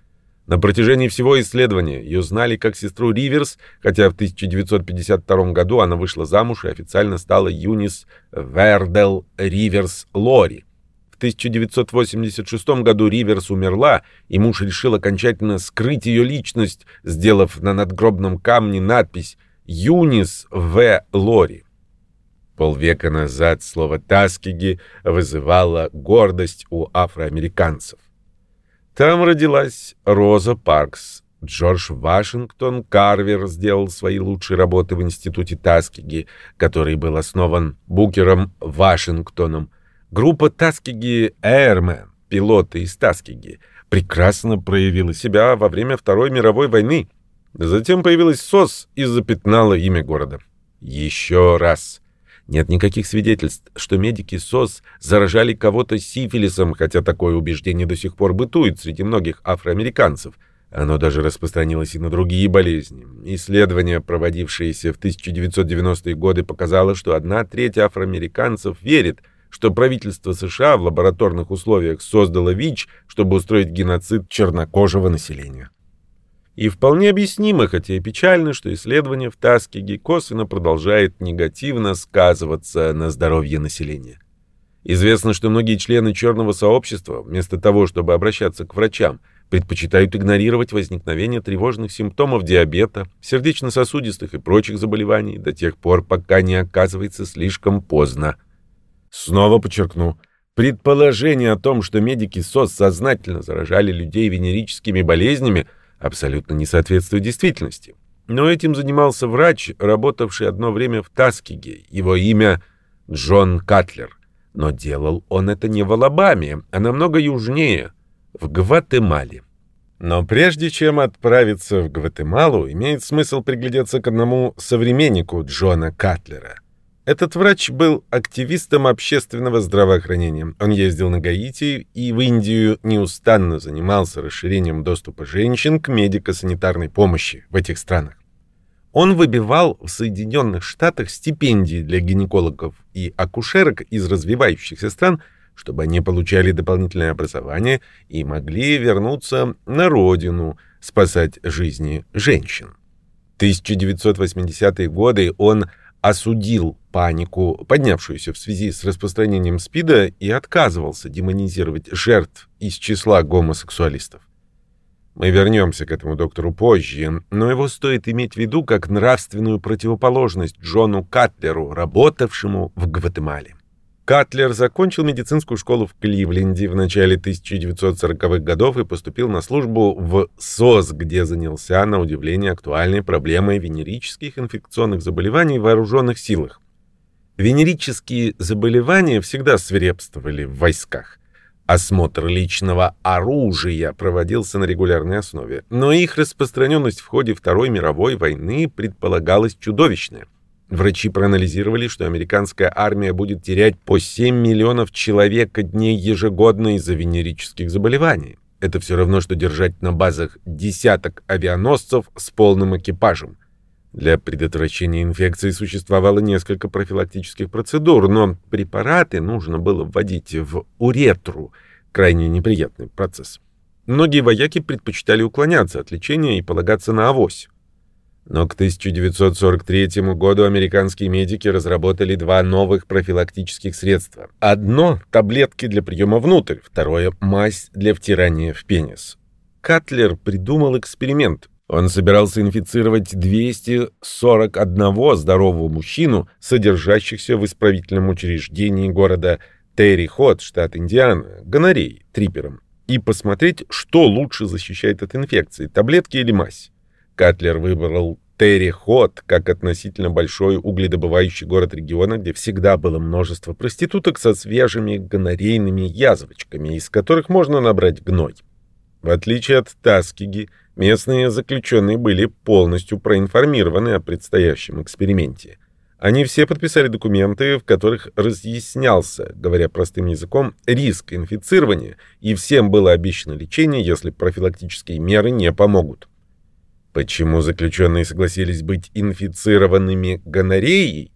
На протяжении всего исследования ее знали как сестру Риверс, хотя в 1952 году она вышла замуж и официально стала Юнис Вердел Риверс Лори. В 1986 году Риверс умерла, и муж решил окончательно скрыть ее личность, сделав на надгробном камне надпись Юнис В. Лори. Полвека назад слово «таскиги» вызывало гордость у афроамериканцев. Там родилась Роза Паркс. Джордж Вашингтон Карвер сделал свои лучшие работы в институте Таскиги, который был основан Букером Вашингтоном. Группа Таскиги Airmen, пилоты из Таскиги, прекрасно проявила себя во время Второй мировой войны. Затем появилась СОС и запятнала имя города. Еще раз. Нет никаких свидетельств, что медики СОС заражали кого-то сифилисом, хотя такое убеждение до сих пор бытует среди многих афроамериканцев. Оно даже распространилось и на другие болезни. Исследование, проводившееся в 1990-е годы, показало, что одна треть афроамериканцев верит, что правительство США в лабораторных условиях создало ВИЧ, чтобы устроить геноцид чернокожего населения. И вполне объяснимо, хотя и печально, что исследование в Таскиге косвенно продолжает негативно сказываться на здоровье населения. Известно, что многие члены черного сообщества, вместо того, чтобы обращаться к врачам, предпочитают игнорировать возникновение тревожных симптомов диабета, сердечно-сосудистых и прочих заболеваний до тех пор, пока не оказывается слишком поздно. Снова подчеркну, предположение о том, что медики СОС сознательно заражали людей венерическими болезнями, абсолютно не соответствует действительности. Но этим занимался врач, работавший одно время в Таскиге. Его имя Джон Катлер. Но делал он это не в Алабаме, а намного южнее, в Гватемале. Но прежде чем отправиться в Гватемалу, имеет смысл приглядеться к одному современнику Джона Катлера. Этот врач был активистом общественного здравоохранения. Он ездил на Гаити и в Индию неустанно занимался расширением доступа женщин к медико-санитарной помощи в этих странах. Он выбивал в Соединенных Штатах стипендии для гинекологов и акушерок из развивающихся стран, чтобы они получали дополнительное образование и могли вернуться на родину, спасать жизни женщин. В 1980-е годы он осудил панику, поднявшуюся в связи с распространением СПИДа, и отказывался демонизировать жертв из числа гомосексуалистов. Мы вернемся к этому доктору позже, но его стоит иметь в виду как нравственную противоположность Джону Катлеру, работавшему в Гватемале. Катлер закончил медицинскую школу в Кливленде в начале 1940-х годов и поступил на службу в СОС, где занялся, на удивление, актуальной проблемой венерических инфекционных заболеваний в вооруженных силах. Венерические заболевания всегда свирепствовали в войсках. Осмотр личного оружия проводился на регулярной основе, но их распространенность в ходе Второй мировой войны предполагалась чудовищная. Врачи проанализировали, что американская армия будет терять по 7 миллионов человека дней ежегодно из-за венерических заболеваний. Это все равно, что держать на базах десяток авианосцев с полным экипажем. Для предотвращения инфекции существовало несколько профилактических процедур, но препараты нужно было вводить в уретру, крайне неприятный процесс. Многие вояки предпочитали уклоняться от лечения и полагаться на авось. Но к 1943 году американские медики разработали два новых профилактических средства. Одно – таблетки для приема внутрь, второе – мазь для втирания в пенис. Катлер придумал эксперимент. Он собирался инфицировать 241 здорового мужчину, содержащихся в исправительном учреждении города Терри-Хот, штат Индиана, гонореей, трипером, и посмотреть, что лучше защищает от инфекции – таблетки или мазь. Катлер выбрал Терри-Хот как относительно большой угледобывающий город региона, где всегда было множество проституток со свежими гонорейными язвочками, из которых можно набрать гной. В отличие от Таскиги, местные заключенные были полностью проинформированы о предстоящем эксперименте. Они все подписали документы, в которых разъяснялся, говоря простым языком, риск инфицирования, и всем было обещано лечение, если профилактические меры не помогут. Почему заключенные согласились быть инфицированными гонореей?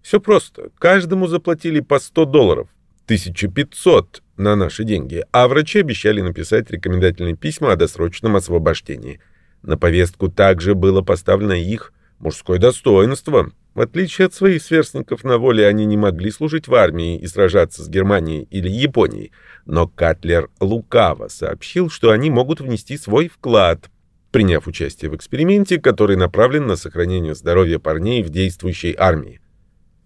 Все просто. Каждому заплатили по 100 долларов. 1500 на наши деньги, а врачи обещали написать рекомендательные письма о досрочном освобождении. На повестку также было поставлено их мужское достоинство. В отличие от своих сверстников на воле, они не могли служить в армии и сражаться с Германией или Японией. Но Катлер лукаво сообщил, что они могут внести свой вклад, приняв участие в эксперименте, который направлен на сохранение здоровья парней в действующей армии.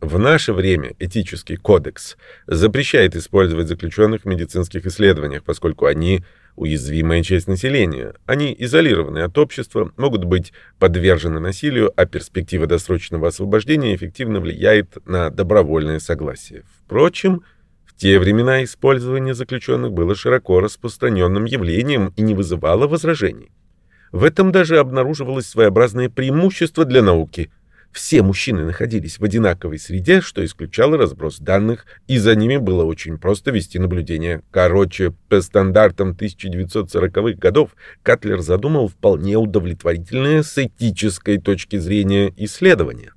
В наше время этический кодекс запрещает использовать заключенных в медицинских исследованиях, поскольку они уязвимая часть населения. Они изолированы от общества, могут быть подвержены насилию, а перспектива досрочного освобождения эффективно влияет на добровольное согласие. Впрочем, в те времена использование заключенных было широко распространенным явлением и не вызывало возражений. В этом даже обнаруживалось своеобразное преимущество для науки. Все мужчины находились в одинаковой среде, что исключало разброс данных, и за ними было очень просто вести наблюдение. Короче, по стандартам 1940-х годов Катлер задумал вполне удовлетворительное с этической точки зрения исследование.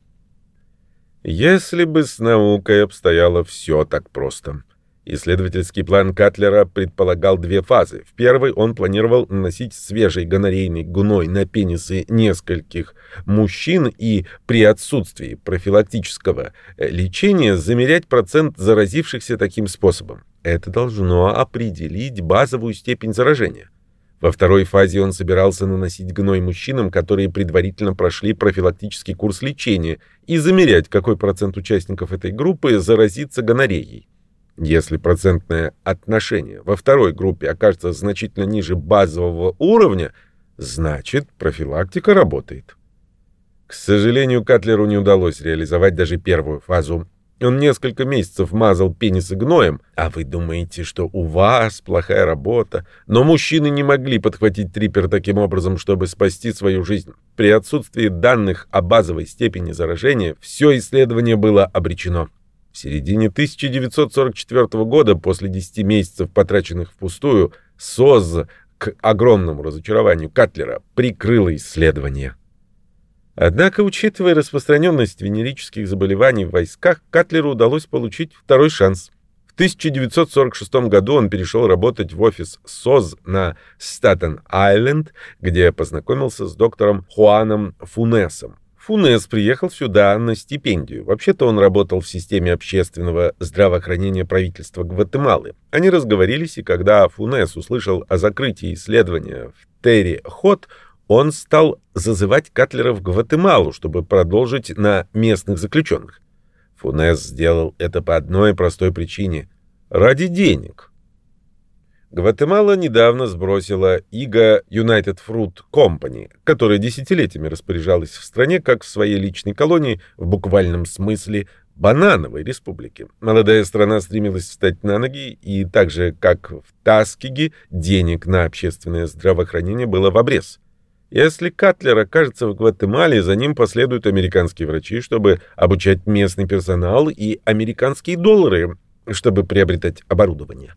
Если бы с наукой обстояло все так просто — Исследовательский план Катлера предполагал две фазы. В первой он планировал наносить свежий гонорейный гной на пенисы нескольких мужчин и при отсутствии профилактического э, лечения замерять процент заразившихся таким способом. Это должно определить базовую степень заражения. Во второй фазе он собирался наносить гной мужчинам, которые предварительно прошли профилактический курс лечения, и замерять, какой процент участников этой группы заразится гонореей. Если процентное отношение во второй группе окажется значительно ниже базового уровня, значит профилактика работает. К сожалению, Катлеру не удалось реализовать даже первую фазу. Он несколько месяцев мазал пенисы гноем, а вы думаете, что у вас плохая работа. Но мужчины не могли подхватить трипер таким образом, чтобы спасти свою жизнь. При отсутствии данных о базовой степени заражения все исследование было обречено. В середине 1944 года, после 10 месяцев, потраченных впустую, СОЗ, к огромному разочарованию Катлера, прикрыла исследование. Однако, учитывая распространенность венерических заболеваний в войсках, Катлеру удалось получить второй шанс. В 1946 году он перешел работать в офис СОЗ на Статен-Айленд, где познакомился с доктором Хуаном Фунесом. Фунес приехал сюда на стипендию. Вообще-то он работал в системе общественного здравоохранения правительства Гватемалы. Они разговорились, и когда Фунес услышал о закрытии исследования в Терри-Хот, он стал зазывать Катлера в Гватемалу, чтобы продолжить на местных заключенных. Фунес сделал это по одной простой причине — ради денег. Гватемала недавно сбросила иго United Fruit Company, которая десятилетиями распоряжалась в стране как в своей личной колонии, в буквальном смысле банановой республики. Молодая страна стремилась встать на ноги, и так же, как в Таскиге, денег на общественное здравоохранение было в обрез. Если Катлер окажется в Гватемале, за ним последуют американские врачи, чтобы обучать местный персонал, и американские доллары, чтобы приобретать оборудование.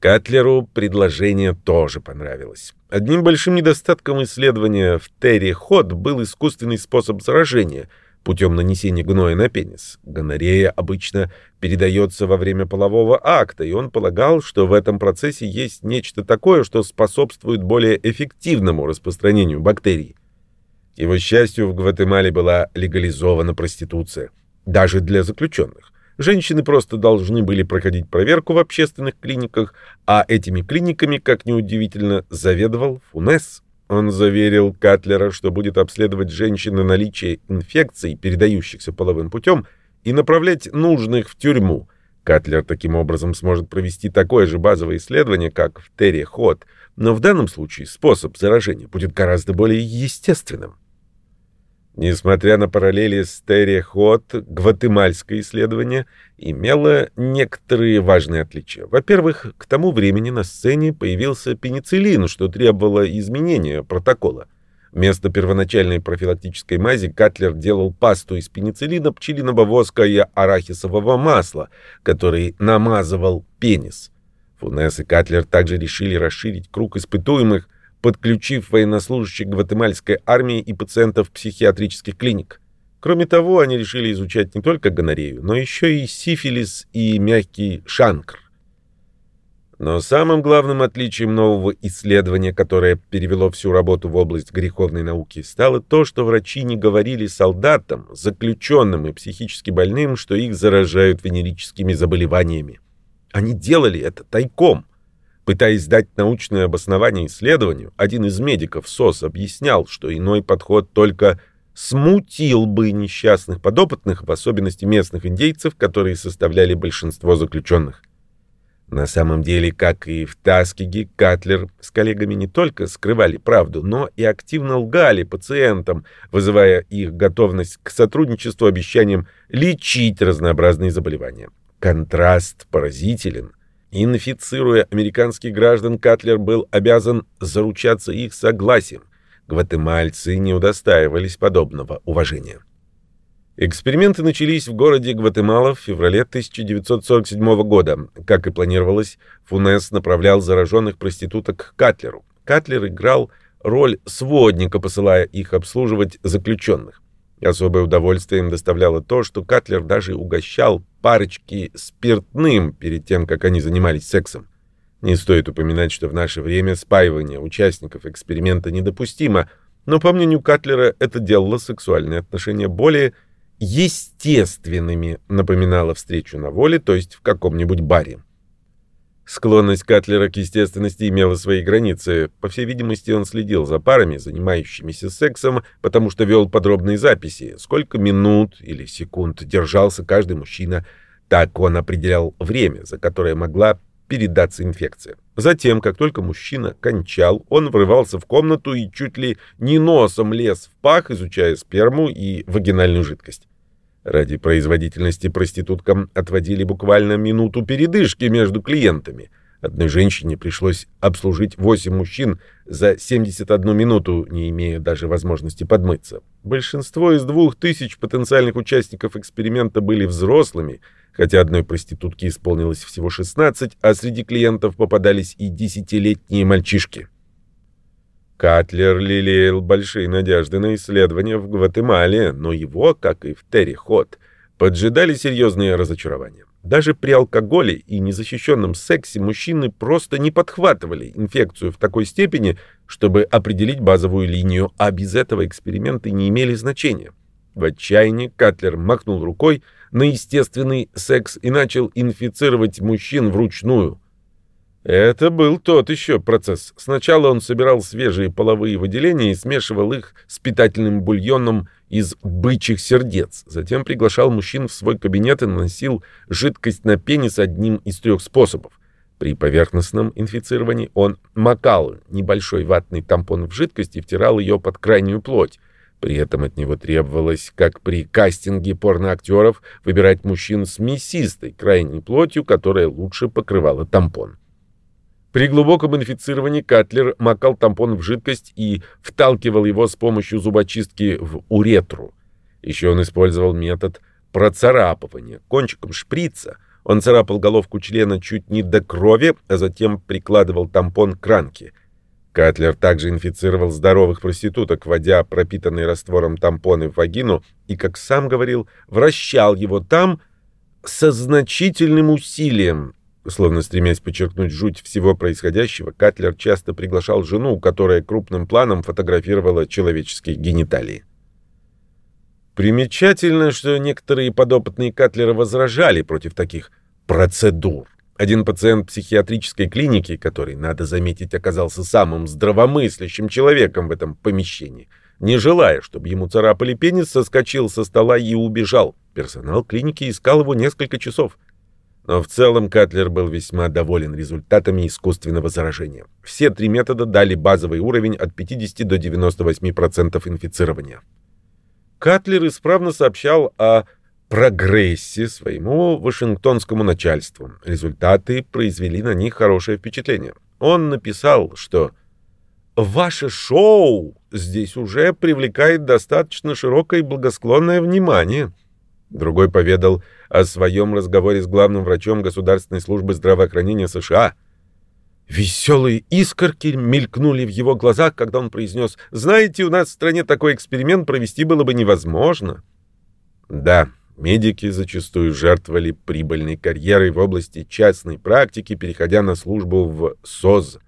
Катлеру предложение тоже понравилось. Одним большим недостатком исследования в Терри-Ход был искусственный способ заражения путем нанесения гноя на пенис. Гонорея обычно передается во время полового акта, и он полагал, что в этом процессе есть нечто такое, что способствует более эффективному распространению бактерий. Его счастью, в Гватемале была легализована проституция, даже для заключенных. Женщины просто должны были проходить проверку в общественных клиниках, а этими клиниками, как неудивительно, заведовал Фунес. Он заверил Катлера, что будет обследовать женщин на наличие инфекций, передающихся половым путем, и направлять нужных в тюрьму. Катлер таким образом сможет провести такое же базовое исследование, как в Терри-Ход, но в данном случае способ заражения будет гораздо более естественным. Несмотря на параллели с Терри-Ход, гватемальское исследование имело некоторые важные отличия. Во-первых, к тому времени на сцене появился пенициллин, что требовало изменения протокола. Вместо первоначальной профилактической мази Катлер делал пасту из пенициллина, пчелиного воска и арахисового масла, который намазывал пенис. Фунес и Катлер также решили расширить круг испытуемых, подключив военнослужащих гватемальской армии и пациентов психиатрических клиник. Кроме того, они решили изучать не только гонорею, но еще и сифилис и мягкий шанкр. Но самым главным отличием нового исследования, которое перевело всю работу в область греховной науки, стало то, что врачи не говорили солдатам, заключенным и психически больным, что их заражают венерическими заболеваниями. Они делали это тайком – Пытаясь дать научное обоснование исследованию, один из медиков СОС объяснял, что иной подход только смутил бы несчастных подопытных, в особенности местных индейцев, которые составляли большинство заключенных. На самом деле, как и в Таскиге, Катлер с коллегами не только скрывали правду, но и активно лгали пациентам, вызывая их готовность к сотрудничеству обещанием лечить разнообразные заболевания. Контраст поразителен. Инфицируя американских граждан, Катлер был обязан заручаться их согласием. Гватемальцы не удостаивались подобного уважения. Эксперименты начались в городе Гватемала в феврале 1947 года. Как и планировалось, Фунес направлял зараженных проституток к Катлеру. Катлер играл роль сводника, посылая их обслуживать заключенных. Особое удовольствие им доставляло то, что Катлер даже угощал парочки спиртным перед тем, как они занимались сексом. Не стоит упоминать, что в наше время спаивание участников эксперимента недопустимо, но, по мнению Катлера, это делало сексуальные отношения более естественными, напоминало встречу на воле, то есть в каком-нибудь баре. Склонность Катлера к естественности имела свои границы. По всей видимости, он следил за парами, занимающимися сексом, потому что вел подробные записи, сколько минут или секунд держался каждый мужчина. Так он определял время, за которое могла передаться инфекция. Затем, как только мужчина кончал, он врывался в комнату и чуть ли не носом лез в пах, изучая сперму и вагинальную жидкость. Ради производительности проституткам отводили буквально минуту передышки между клиентами. Одной женщине пришлось обслужить 8 мужчин за 71 минуту, не имея даже возможности подмыться. Большинство из двух тысяч потенциальных участников эксперимента были взрослыми, хотя одной проститутке исполнилось всего 16, а среди клиентов попадались и десятилетние мальчишки. Катлер лелеял большие надежды на исследования в Гватемале, но его, как и в Терри-Хот, поджидали серьезные разочарования. Даже при алкоголе и незащищенном сексе мужчины просто не подхватывали инфекцию в такой степени, чтобы определить базовую линию, а без этого эксперименты не имели значения. В отчаянии Катлер махнул рукой на естественный секс и начал инфицировать мужчин вручную – это был тот еще процесс. Сначала он собирал свежие половые выделения и смешивал их с питательным бульоном из бычьих сердец. Затем приглашал мужчин в свой кабинет и наносил жидкость на пенис одним из трех способов. При поверхностном инфицировании он макал небольшой ватный тампон в жидкость и втирал ее под крайнюю плоть. При этом от него требовалось, как при кастинге порноактеров, выбирать мужчин с мясистой крайней плотью, которая лучше покрывала тампон. При глубоком инфицировании Катлер макал тампон в жидкость и вталкивал его с помощью зубочистки в уретру. Еще он использовал метод процарапывания. Кончиком шприца он царапал головку члена чуть не до крови, а затем прикладывал тампон к ранке. Катлер также инфицировал здоровых проституток, вводя пропитанные раствором тампоны в вагину и, как сам говорил, вращал его там со значительным усилием, Словно стремясь подчеркнуть жуть всего происходящего, Катлер часто приглашал жену, которая крупным планом фотографировала человеческие гениталии. Примечательно, что некоторые подопытные Катлера возражали против таких процедур. Один пациент психиатрической клиники, который, надо заметить, оказался самым здравомыслящим человеком в этом помещении, не желая, чтобы ему царапали пенис, соскочил со стола и убежал. Персонал клиники искал его несколько часов. Но в целом Катлер был весьма доволен результатами искусственного заражения. Все три метода дали базовый уровень от 50 до 98% инфицирования. Катлер исправно сообщал о прогрессе своему вашингтонскому начальству. Результаты произвели на них хорошее впечатление. Он написал, что «Ваше шоу здесь уже привлекает достаточно широкое и благосклонное внимание». Другой поведал о своем разговоре с главным врачом Государственной службы здравоохранения США. Веселые искорки мелькнули в его глазах, когда он произнес «Знаете, у нас в стране такой эксперимент провести было бы невозможно». Да, медики зачастую жертвовали прибыльной карьерой в области частной практики, переходя на службу в СОЗ.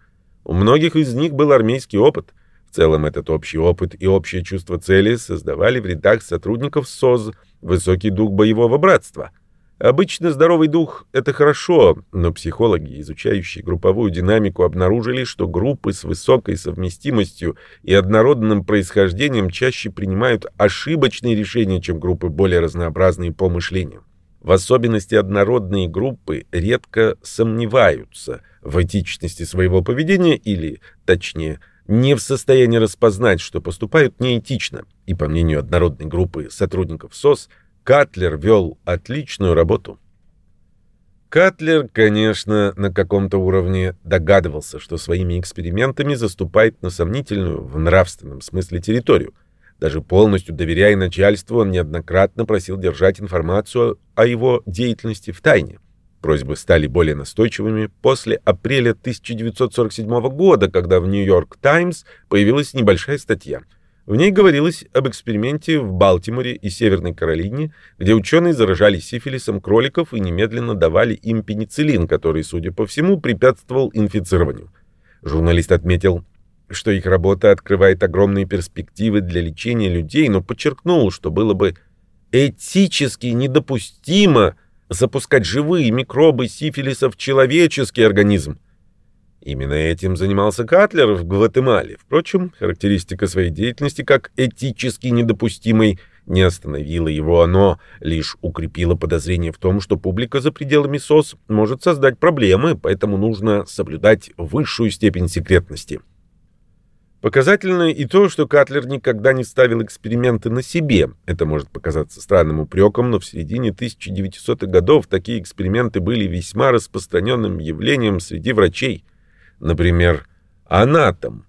У многих из них был армейский опыт. В целом этот общий опыт и общее чувство цели создавали в рядах сотрудников СОЗ – высокий дух боевого братства. Обычно здоровый дух — это хорошо, но психологи, изучающие групповую динамику, обнаружили, что группы с высокой совместимостью и однородным происхождением чаще принимают ошибочные решения, чем группы более разнообразные по мышлению. В особенности однородные группы редко сомневаются в этичности своего поведения или, точнее, не в состоянии распознать, что поступают неэтично, и, по мнению однородной группы сотрудников СОС, Катлер вел отличную работу. Катлер, конечно, на каком-то уровне догадывался, что своими экспериментами заступает на сомнительную в нравственном смысле территорию. Даже полностью доверяя начальству, он неоднократно просил держать информацию о его деятельности в тайне. Просьбы стали более настойчивыми после апреля 1947 года, когда в «Нью-Йорк Таймс» появилась небольшая статья. В ней говорилось об эксперименте в Балтиморе и Северной Каролине, где ученые заражали сифилисом кроликов и немедленно давали им пенициллин, который, судя по всему, препятствовал инфицированию. Журналист отметил, что их работа открывает огромные перспективы для лечения людей, но подчеркнул, что было бы этически недопустимо – запускать живые микробы сифилиса в человеческий организм. Именно этим занимался Катлер в Гватемале. Впрочем, характеристика своей деятельности как этически недопустимой не остановила его, оно лишь укрепило подозрение в том, что публика за пределами СОС может создать проблемы, поэтому нужно соблюдать высшую степень секретности. Показательно и то, что Катлер никогда не ставил эксперименты на себе. Это может показаться странным упреком, но в середине 1900-х годов такие эксперименты были весьма распространенным явлением среди врачей – Например, анатом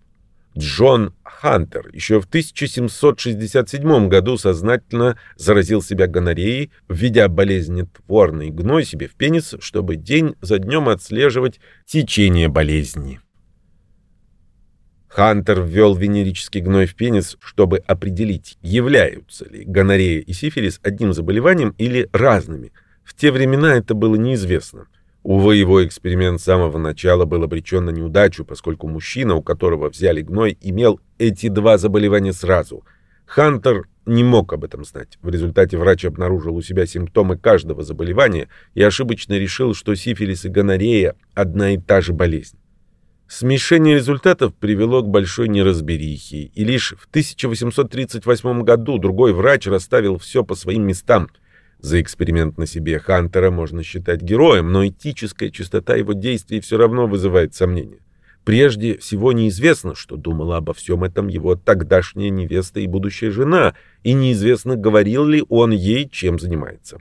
Джон Хантер еще в 1767 году сознательно заразил себя гонореей, введя болезнетворный гной себе в пенис, чтобы день за днем отслеживать течение болезни. Хантер ввел венерический гной в пенис, чтобы определить, являются ли гонорея и сифилис одним заболеванием или разными. В те времена это было неизвестно. Увы, его эксперимент с самого начала был обречен на неудачу, поскольку мужчина, у которого взяли гной, имел эти два заболевания сразу. Хантер не мог об этом знать. В результате врач обнаружил у себя симптомы каждого заболевания и ошибочно решил, что сифилис и гонорея – одна и та же болезнь. Смешение результатов привело к большой неразберихе, и лишь в 1838 году другой врач расставил все по своим местам – за эксперимент на себе Хантера можно считать героем, но этическая чистота его действий все равно вызывает сомнения. Прежде всего неизвестно, что думала обо всем этом его тогдашняя невеста и будущая жена, и неизвестно, говорил ли он ей, чем занимается.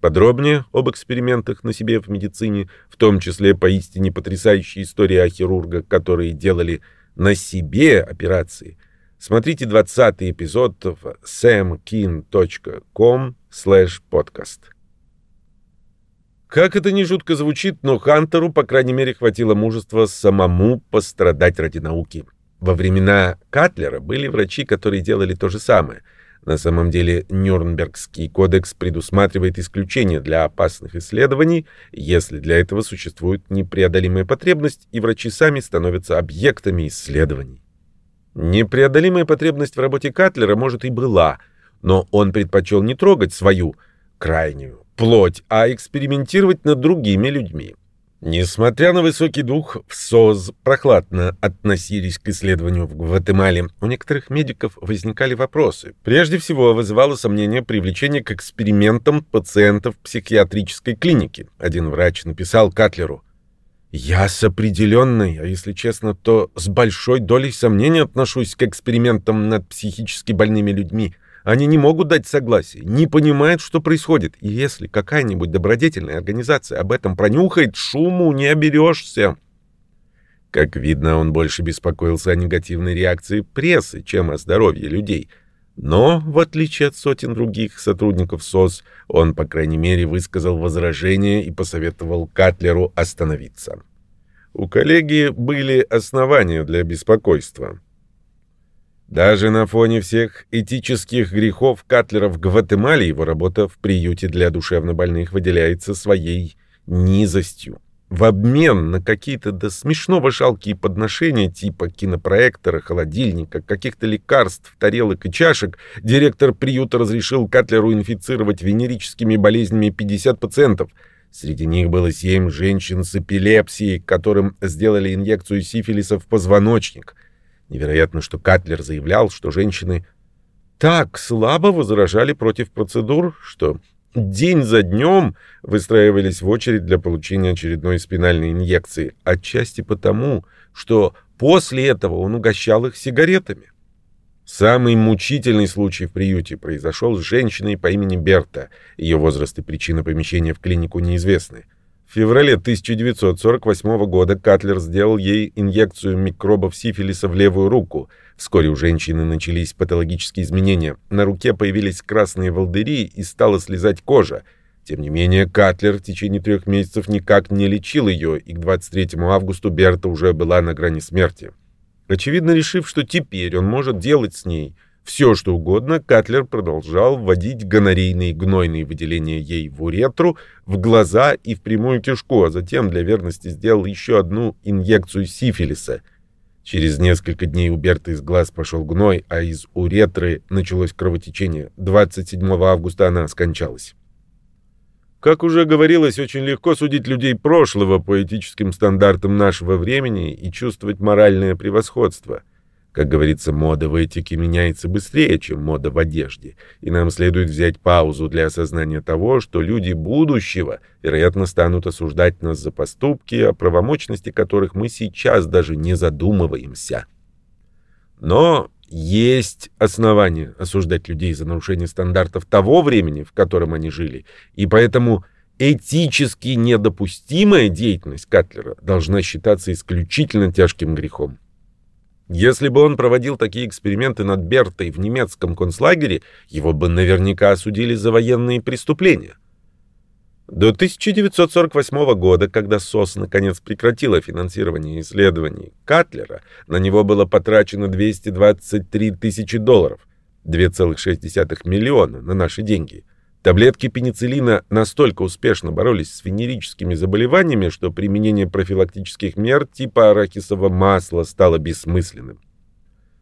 Подробнее об экспериментах на себе в медицине, в том числе поистине потрясающие истории о хирургах, которые делали на себе операции, смотрите 20 эпизод в samkin.com слэш подкаст. Как это не жутко звучит, но Хантеру, по крайней мере, хватило мужества самому пострадать ради науки. Во времена Катлера были врачи, которые делали то же самое. На самом деле Нюрнбергский кодекс предусматривает исключение для опасных исследований, если для этого существует непреодолимая потребность, и врачи сами становятся объектами исследований. Непреодолимая потребность в работе Катлера, может, и была – но он предпочел не трогать свою крайнюю плоть, а экспериментировать над другими людьми. Несмотря на высокий дух, в СОЗ прохладно относились к исследованию в Гватемале. У некоторых медиков возникали вопросы. Прежде всего, вызывало сомнение привлечение к экспериментам пациентов психиатрической клиники. Один врач написал Катлеру. «Я с определенной, а если честно, то с большой долей сомнений отношусь к экспериментам над психически больными людьми». Они не могут дать согласие, не понимают, что происходит. И если какая-нибудь добродетельная организация об этом пронюхает, шуму не оберешься. Как видно, он больше беспокоился о негативной реакции прессы, чем о здоровье людей. Но, в отличие от сотен других сотрудников СОС, он, по крайней мере, высказал возражение и посоветовал Катлеру остановиться. У коллеги были основания для беспокойства. Даже на фоне всех этических грехов Катлера в Гватемале его работа в приюте для душевнобольных выделяется своей низостью. В обмен на какие-то до смешного жалкие подношения типа кинопроектора, холодильника, каких-то лекарств, тарелок и чашек, директор приюта разрешил Катлеру инфицировать венерическими болезнями 50 пациентов. Среди них было семь женщин с эпилепсией, которым сделали инъекцию сифилиса в позвоночник – Невероятно, что Катлер заявлял, что женщины так слабо возражали против процедур, что день за днем выстраивались в очередь для получения очередной спинальной инъекции, отчасти потому, что после этого он угощал их сигаретами. Самый мучительный случай в приюте произошел с женщиной по имени Берта. Ее возраст и причина помещения в клинику неизвестны. В феврале 1948 года Катлер сделал ей инъекцию микробов сифилиса в левую руку. Вскоре у женщины начались патологические изменения. На руке появились красные волдыри и стала слезать кожа. Тем не менее, Катлер в течение трех месяцев никак не лечил ее, и к 23 августу Берта уже была на грани смерти. Очевидно, решив, что теперь он может делать с ней – все, что угодно, Катлер продолжал вводить гонорейные гнойные выделения ей в уретру, в глаза и в прямую кишку, а затем для верности сделал еще одну инъекцию сифилиса. Через несколько дней у Берты из глаз пошел гной, а из уретры началось кровотечение. 27 августа она скончалась. Как уже говорилось, очень легко судить людей прошлого по этическим стандартам нашего времени и чувствовать моральное превосходство. Как говорится, мода в этике меняется быстрее, чем мода в одежде, и нам следует взять паузу для осознания того, что люди будущего, вероятно, станут осуждать нас за поступки, о правомочности которых мы сейчас даже не задумываемся. Но есть основания осуждать людей за нарушение стандартов того времени, в котором они жили, и поэтому этически недопустимая деятельность Катлера должна считаться исключительно тяжким грехом. Если бы он проводил такие эксперименты над Бертой в немецком концлагере, его бы наверняка осудили за военные преступления. До 1948 года, когда СОС наконец прекратила финансирование исследований Катлера, на него было потрачено 223 тысячи долларов, 2,6 миллиона на наши деньги. Таблетки пенициллина настолько успешно боролись с венерическими заболеваниями, что применение профилактических мер типа арахисового масла стало бессмысленным.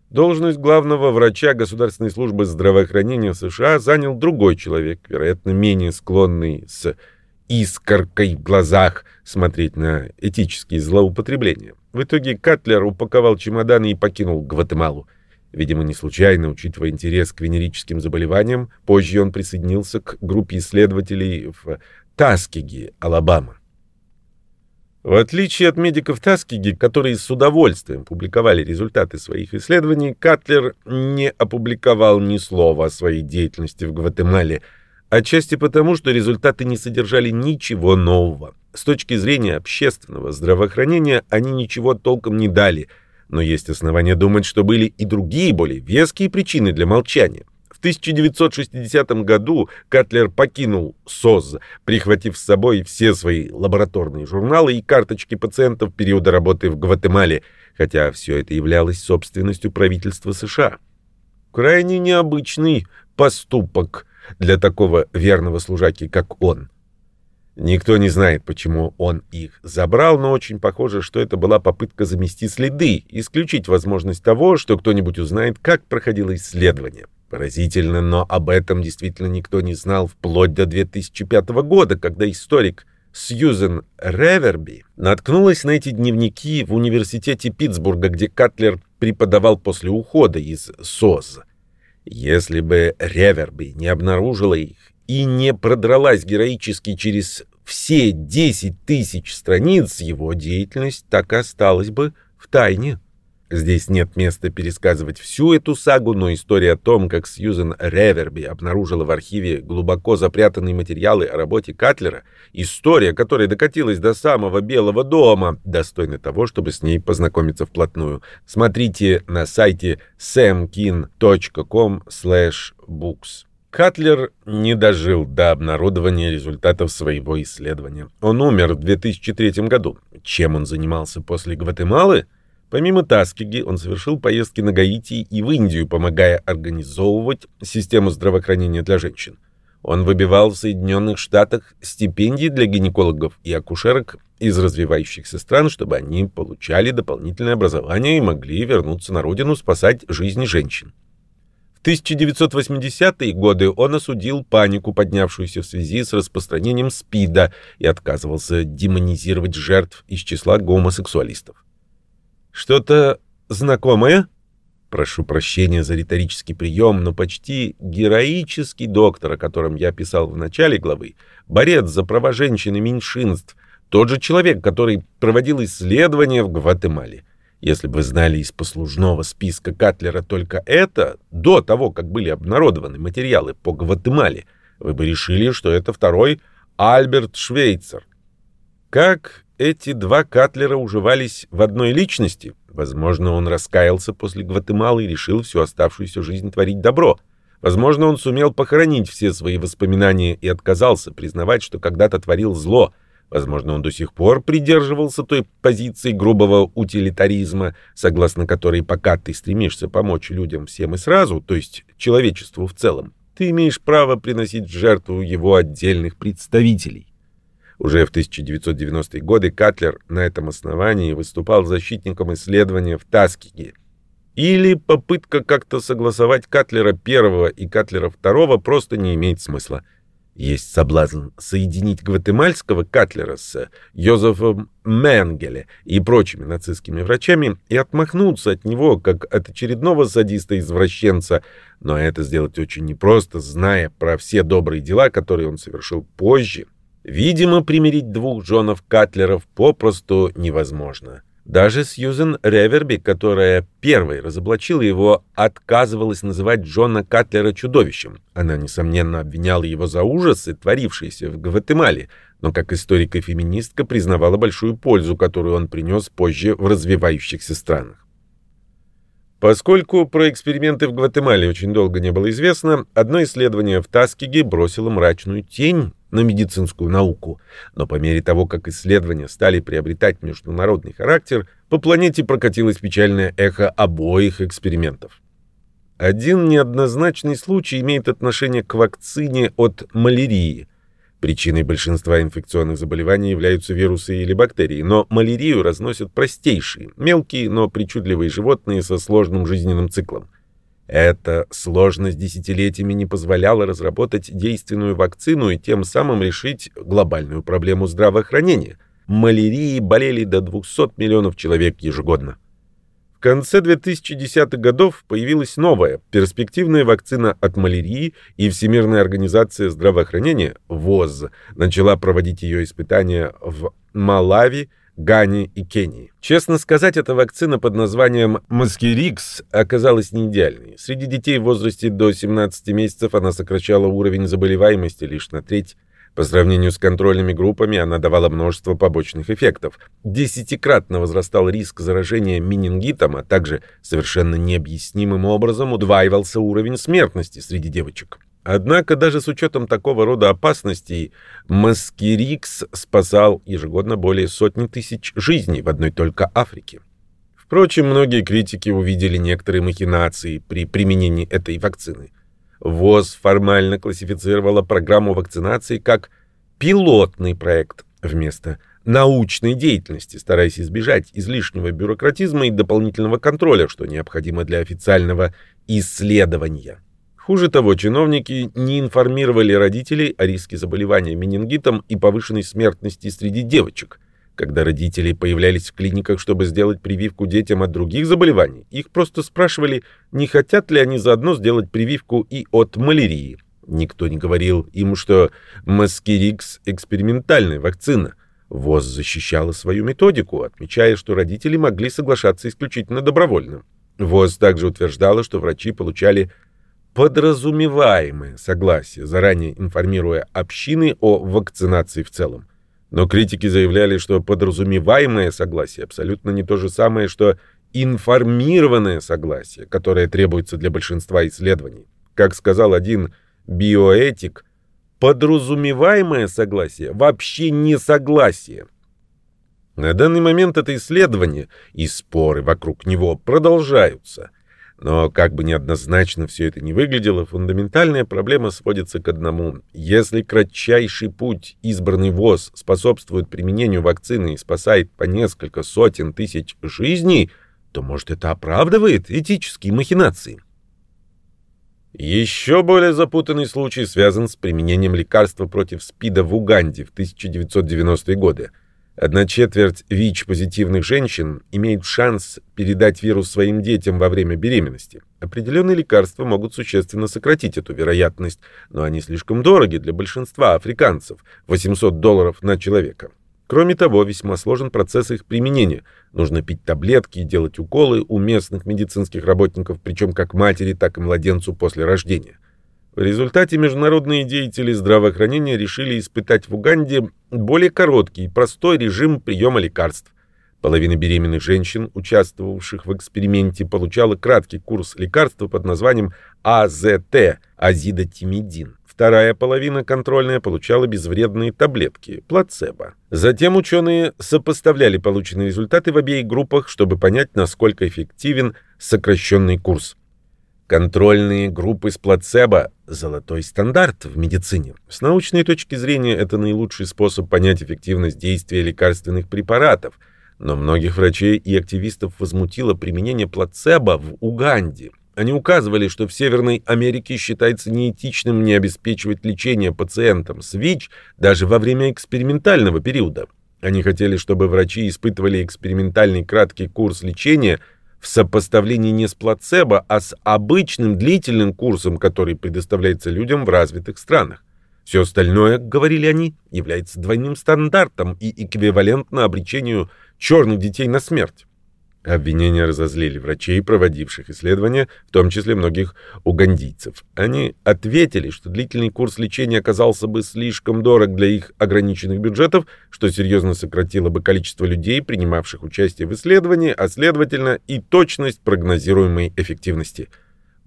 Должность главного врача Государственной службы здравоохранения США занял другой человек, вероятно, менее склонный с искоркой в глазах смотреть на этические злоупотребления. В итоге Катлер упаковал чемоданы и покинул Гватемалу. Видимо, не случайно, учитывая интерес к венерическим заболеваниям, позже он присоединился к группе исследователей в Таскиге, Алабама. В отличие от медиков Таскиги, которые с удовольствием публиковали результаты своих исследований, Катлер не опубликовал ни слова о своей деятельности в Гватемале – Отчасти потому, что результаты не содержали ничего нового. С точки зрения общественного здравоохранения они ничего толком не дали, но есть основания думать, что были и другие, более веские причины для молчания. В 1960 году Катлер покинул СОЗ, прихватив с собой все свои лабораторные журналы и карточки пациентов периода работы в Гватемале, хотя все это являлось собственностью правительства США. Крайне необычный поступок – для такого верного служаки, как он. Никто не знает, почему он их забрал, но очень похоже, что это была попытка замести следы, исключить возможность того, что кто-нибудь узнает, как проходило исследование. Поразительно, но об этом действительно никто не знал вплоть до 2005 года, когда историк Сьюзен Реверби наткнулась на эти дневники в университете Питтсбурга, где Катлер преподавал после ухода из СОЗ. Если бы Реверби не обнаружила их и не продралась героически через все 10 тысяч страниц, его деятельность так и осталась бы в тайне. Здесь нет места пересказывать всю эту сагу, но история о том, как Сьюзен Реверби обнаружила в архиве глубоко запрятанные материалы о работе Катлера, история, которая докатилась до самого Белого дома, достойна того, чтобы с ней познакомиться вплотную. Смотрите на сайте samkin.com/books. Катлер не дожил до обнародования результатов своего исследования. Он умер в 2003 году. Чем он занимался после Гватемалы? Помимо Таскиги, он совершил поездки на Гаити и в Индию, помогая организовывать систему здравоохранения для женщин. Он выбивал в Соединенных Штатах стипендии для гинекологов и акушерок из развивающихся стран, чтобы они получали дополнительное образование и могли вернуться на родину спасать жизни женщин. В 1980-е годы он осудил панику, поднявшуюся в связи с распространением СПИДа, и отказывался демонизировать жертв из числа гомосексуалистов. Что-то знакомое? Прошу прощения за риторический прием, но почти героический доктор, о котором я писал в начале главы, борец за права женщин и меньшинств, тот же человек, который проводил исследования в Гватемале. Если бы знали из послужного списка Катлера только это, до того, как были обнародованы материалы по Гватемале, вы бы решили, что это второй Альберт Швейцер. Как эти два Катлера уживались в одной личности. Возможно, он раскаялся после Гватемалы и решил всю оставшуюся жизнь творить добро. Возможно, он сумел похоронить все свои воспоминания и отказался признавать, что когда-то творил зло. Возможно, он до сих пор придерживался той позиции грубого утилитаризма, согласно которой пока ты стремишься помочь людям всем и сразу, то есть человечеству в целом, ты имеешь право приносить в жертву его отдельных представителей. Уже в 1990-е годы Катлер на этом основании выступал защитником исследования в Таскиге. Или попытка как-то согласовать Катлера первого и Катлера второго просто не имеет смысла. Есть соблазн соединить гватемальского Катлера с Йозефом Менгеле и прочими нацистскими врачами и отмахнуться от него, как от очередного садиста-извращенца, но это сделать очень непросто, зная про все добрые дела, которые он совершил позже. Видимо, примирить двух Джонов Катлеров попросту невозможно. Даже Сьюзен Реверби, которая первой разоблачила его, отказывалась называть Джона Катлера чудовищем. Она, несомненно, обвиняла его за ужасы, творившиеся в Гватемале, но как историк и феминистка признавала большую пользу, которую он принес позже в развивающихся странах. Поскольку про эксперименты в Гватемале очень долго не было известно, одно исследование в Таскиге бросило мрачную тень на медицинскую науку. Но по мере того, как исследования стали приобретать международный характер, по планете прокатилось печальное эхо обоих экспериментов. Один неоднозначный случай имеет отношение к вакцине от малярии. Причиной большинства инфекционных заболеваний являются вирусы или бактерии, но малярию разносят простейшие, мелкие, но причудливые животные со сложным жизненным циклом. Эта сложность десятилетиями не позволяла разработать действенную вакцину и тем самым решить глобальную проблему здравоохранения. Малярией болели до 200 миллионов человек ежегодно. Конце 2010-х годов появилась новая, перспективная вакцина от малярии, и Всемирная организация здравоохранения, ВОЗ, начала проводить ее испытания в Малави, Гане и Кении. Честно сказать, эта вакцина под названием Маскирикс оказалась не идеальной. Среди детей в возрасте до 17 месяцев она сокращала уровень заболеваемости лишь на треть. По сравнению с контрольными группами она давала множество побочных эффектов. Десятикратно возрастал риск заражения менингитом, а также совершенно необъяснимым образом удваивался уровень смертности среди девочек. Однако даже с учетом такого рода опасностей Маскирикс спасал ежегодно более сотни тысяч жизней в одной только Африке. Впрочем, многие критики увидели некоторые махинации при применении этой вакцины. ВОЗ формально классифицировала программу вакцинации как пилотный проект вместо научной деятельности, стараясь избежать излишнего бюрократизма и дополнительного контроля, что необходимо для официального исследования. Хуже того, чиновники не информировали родителей о риске заболевания менингитом и повышенной смертности среди девочек. Когда родители появлялись в клиниках, чтобы сделать прививку детям от других заболеваний, их просто спрашивали, не хотят ли они заодно сделать прививку и от малярии. Никто не говорил им, что Маскирикс – экспериментальная вакцина. ВОЗ защищала свою методику, отмечая, что родители могли соглашаться исключительно добровольно. ВОЗ также утверждала, что врачи получали подразумеваемое согласие, заранее информируя общины о вакцинации в целом. Но критики заявляли, что подразумеваемое согласие абсолютно не то же самое, что информированное согласие, которое требуется для большинства исследований. Как сказал один биоэтик, подразумеваемое согласие вообще не согласие. На данный момент это исследование и споры вокруг него продолжаются. Но как бы неоднозначно все это не выглядело, фундаментальная проблема сводится к одному. Если кратчайший путь, избранный ВОЗ, способствует применению вакцины и спасает по несколько сотен тысяч жизней, то, может, это оправдывает этические махинации? Еще более запутанный случай связан с применением лекарства против СПИДа в Уганде в 1990-е годы – Одна четверть ВИЧ-позитивных женщин имеет шанс передать вирус своим детям во время беременности. Определенные лекарства могут существенно сократить эту вероятность, но они слишком дороги для большинства африканцев – 800 долларов на человека. Кроме того, весьма сложен процесс их применения. Нужно пить таблетки и делать уколы у местных медицинских работников, причем как матери, так и младенцу после рождения. В результате международные деятели здравоохранения решили испытать в Уганде более короткий и простой режим приема лекарств. Половина беременных женщин, участвовавших в эксперименте, получала краткий курс лекарства под названием АЗТ – азидотимидин. Вторая половина контрольная получала безвредные таблетки – плацебо. Затем ученые сопоставляли полученные результаты в обеих группах, чтобы понять, насколько эффективен сокращенный курс. Контрольные группы с плацебо – золотой стандарт в медицине. С научной точки зрения это наилучший способ понять эффективность действия лекарственных препаратов, но многих врачей и активистов возмутило применение плацебо в Уганде. Они указывали, что в Северной Америке считается неэтичным не обеспечивать лечение пациентам с ВИЧ даже во время экспериментального периода. Они хотели, чтобы врачи испытывали экспериментальный краткий курс лечения в сопоставлении не с плацебо, а с обычным длительным курсом, который предоставляется людям в развитых странах. Все остальное, говорили они, является двойным стандартом и эквивалентно обречению черных детей на смерть. Обвинения разозлили врачей, проводивших исследования, в том числе многих угандийцев. Они ответили, что длительный курс лечения оказался бы слишком дорог для их ограниченных бюджетов, что серьезно сократило бы количество людей, принимавших участие в исследовании, а следовательно и точность прогнозируемой эффективности.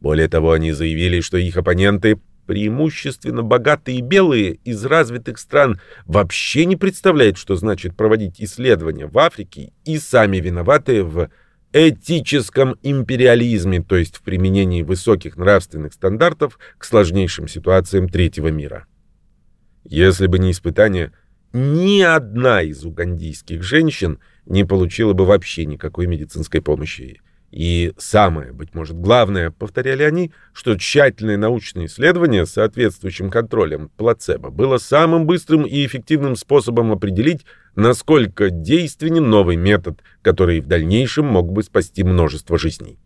Более того, они заявили, что их оппоненты преимущественно богатые белые из развитых стран вообще не представляют, что значит проводить исследования в Африке и сами виноваты в этическом империализме, то есть в применении высоких нравственных стандартов к сложнейшим ситуациям третьего мира. Если бы не испытания, ни одна из угандийских женщин не получила бы вообще никакой медицинской помощи. И самое, быть может, главное, повторяли они, что тщательное научное исследование с соответствующим контролем плацебо было самым быстрым и эффективным способом определить, насколько действенен новый метод, который в дальнейшем мог бы спасти множество жизней.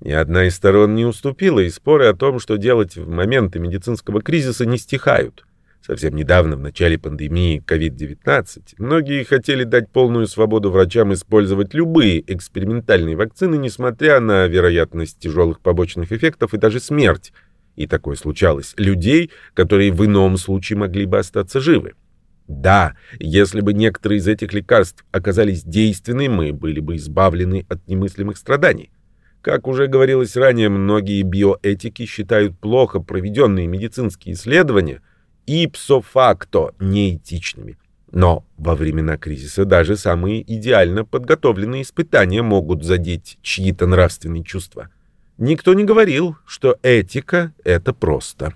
Ни одна из сторон не уступила, и споры о том, что делать в моменты медицинского кризиса, не стихают. Совсем недавно, в начале пандемии COVID-19, многие хотели дать полную свободу врачам использовать любые экспериментальные вакцины, несмотря на вероятность тяжелых побочных эффектов и даже смерть. И такое случалось. Людей, которые в ином случае могли бы остаться живы. Да, если бы некоторые из этих лекарств оказались действенны, мы были бы избавлены от немыслимых страданий. Как уже говорилось ранее, многие биоэтики считают плохо проведенные медицинские исследования – ипсо-факто неэтичными. Но во времена кризиса даже самые идеально подготовленные испытания могут задеть чьи-то нравственные чувства. Никто не говорил, что этика — это просто.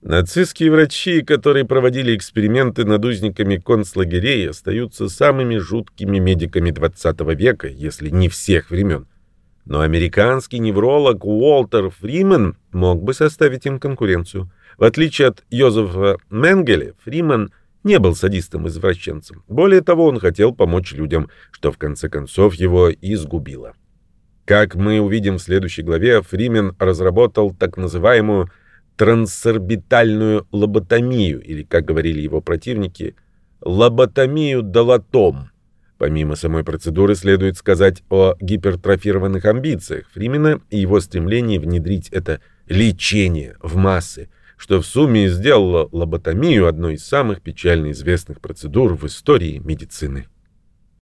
Нацистские врачи, которые проводили эксперименты над узниками концлагерей, остаются самыми жуткими медиками XX века, если не всех времен. Но американский невролог Уолтер Фримен мог бы составить им конкуренцию — в отличие от Йозефа Менгеле, Фриман не был садистом-извращенцем. Более того, он хотел помочь людям, что в конце концов его изгубило. Как мы увидим в следующей главе, Фримен разработал так называемую трансорбитальную лоботомию, или, как говорили его противники, лоботомию долотом. Помимо самой процедуры следует сказать о гипертрофированных амбициях Фримена и его стремлении внедрить это лечение в массы – что в сумме сделало лоботомию одной из самых печально известных процедур в истории медицины.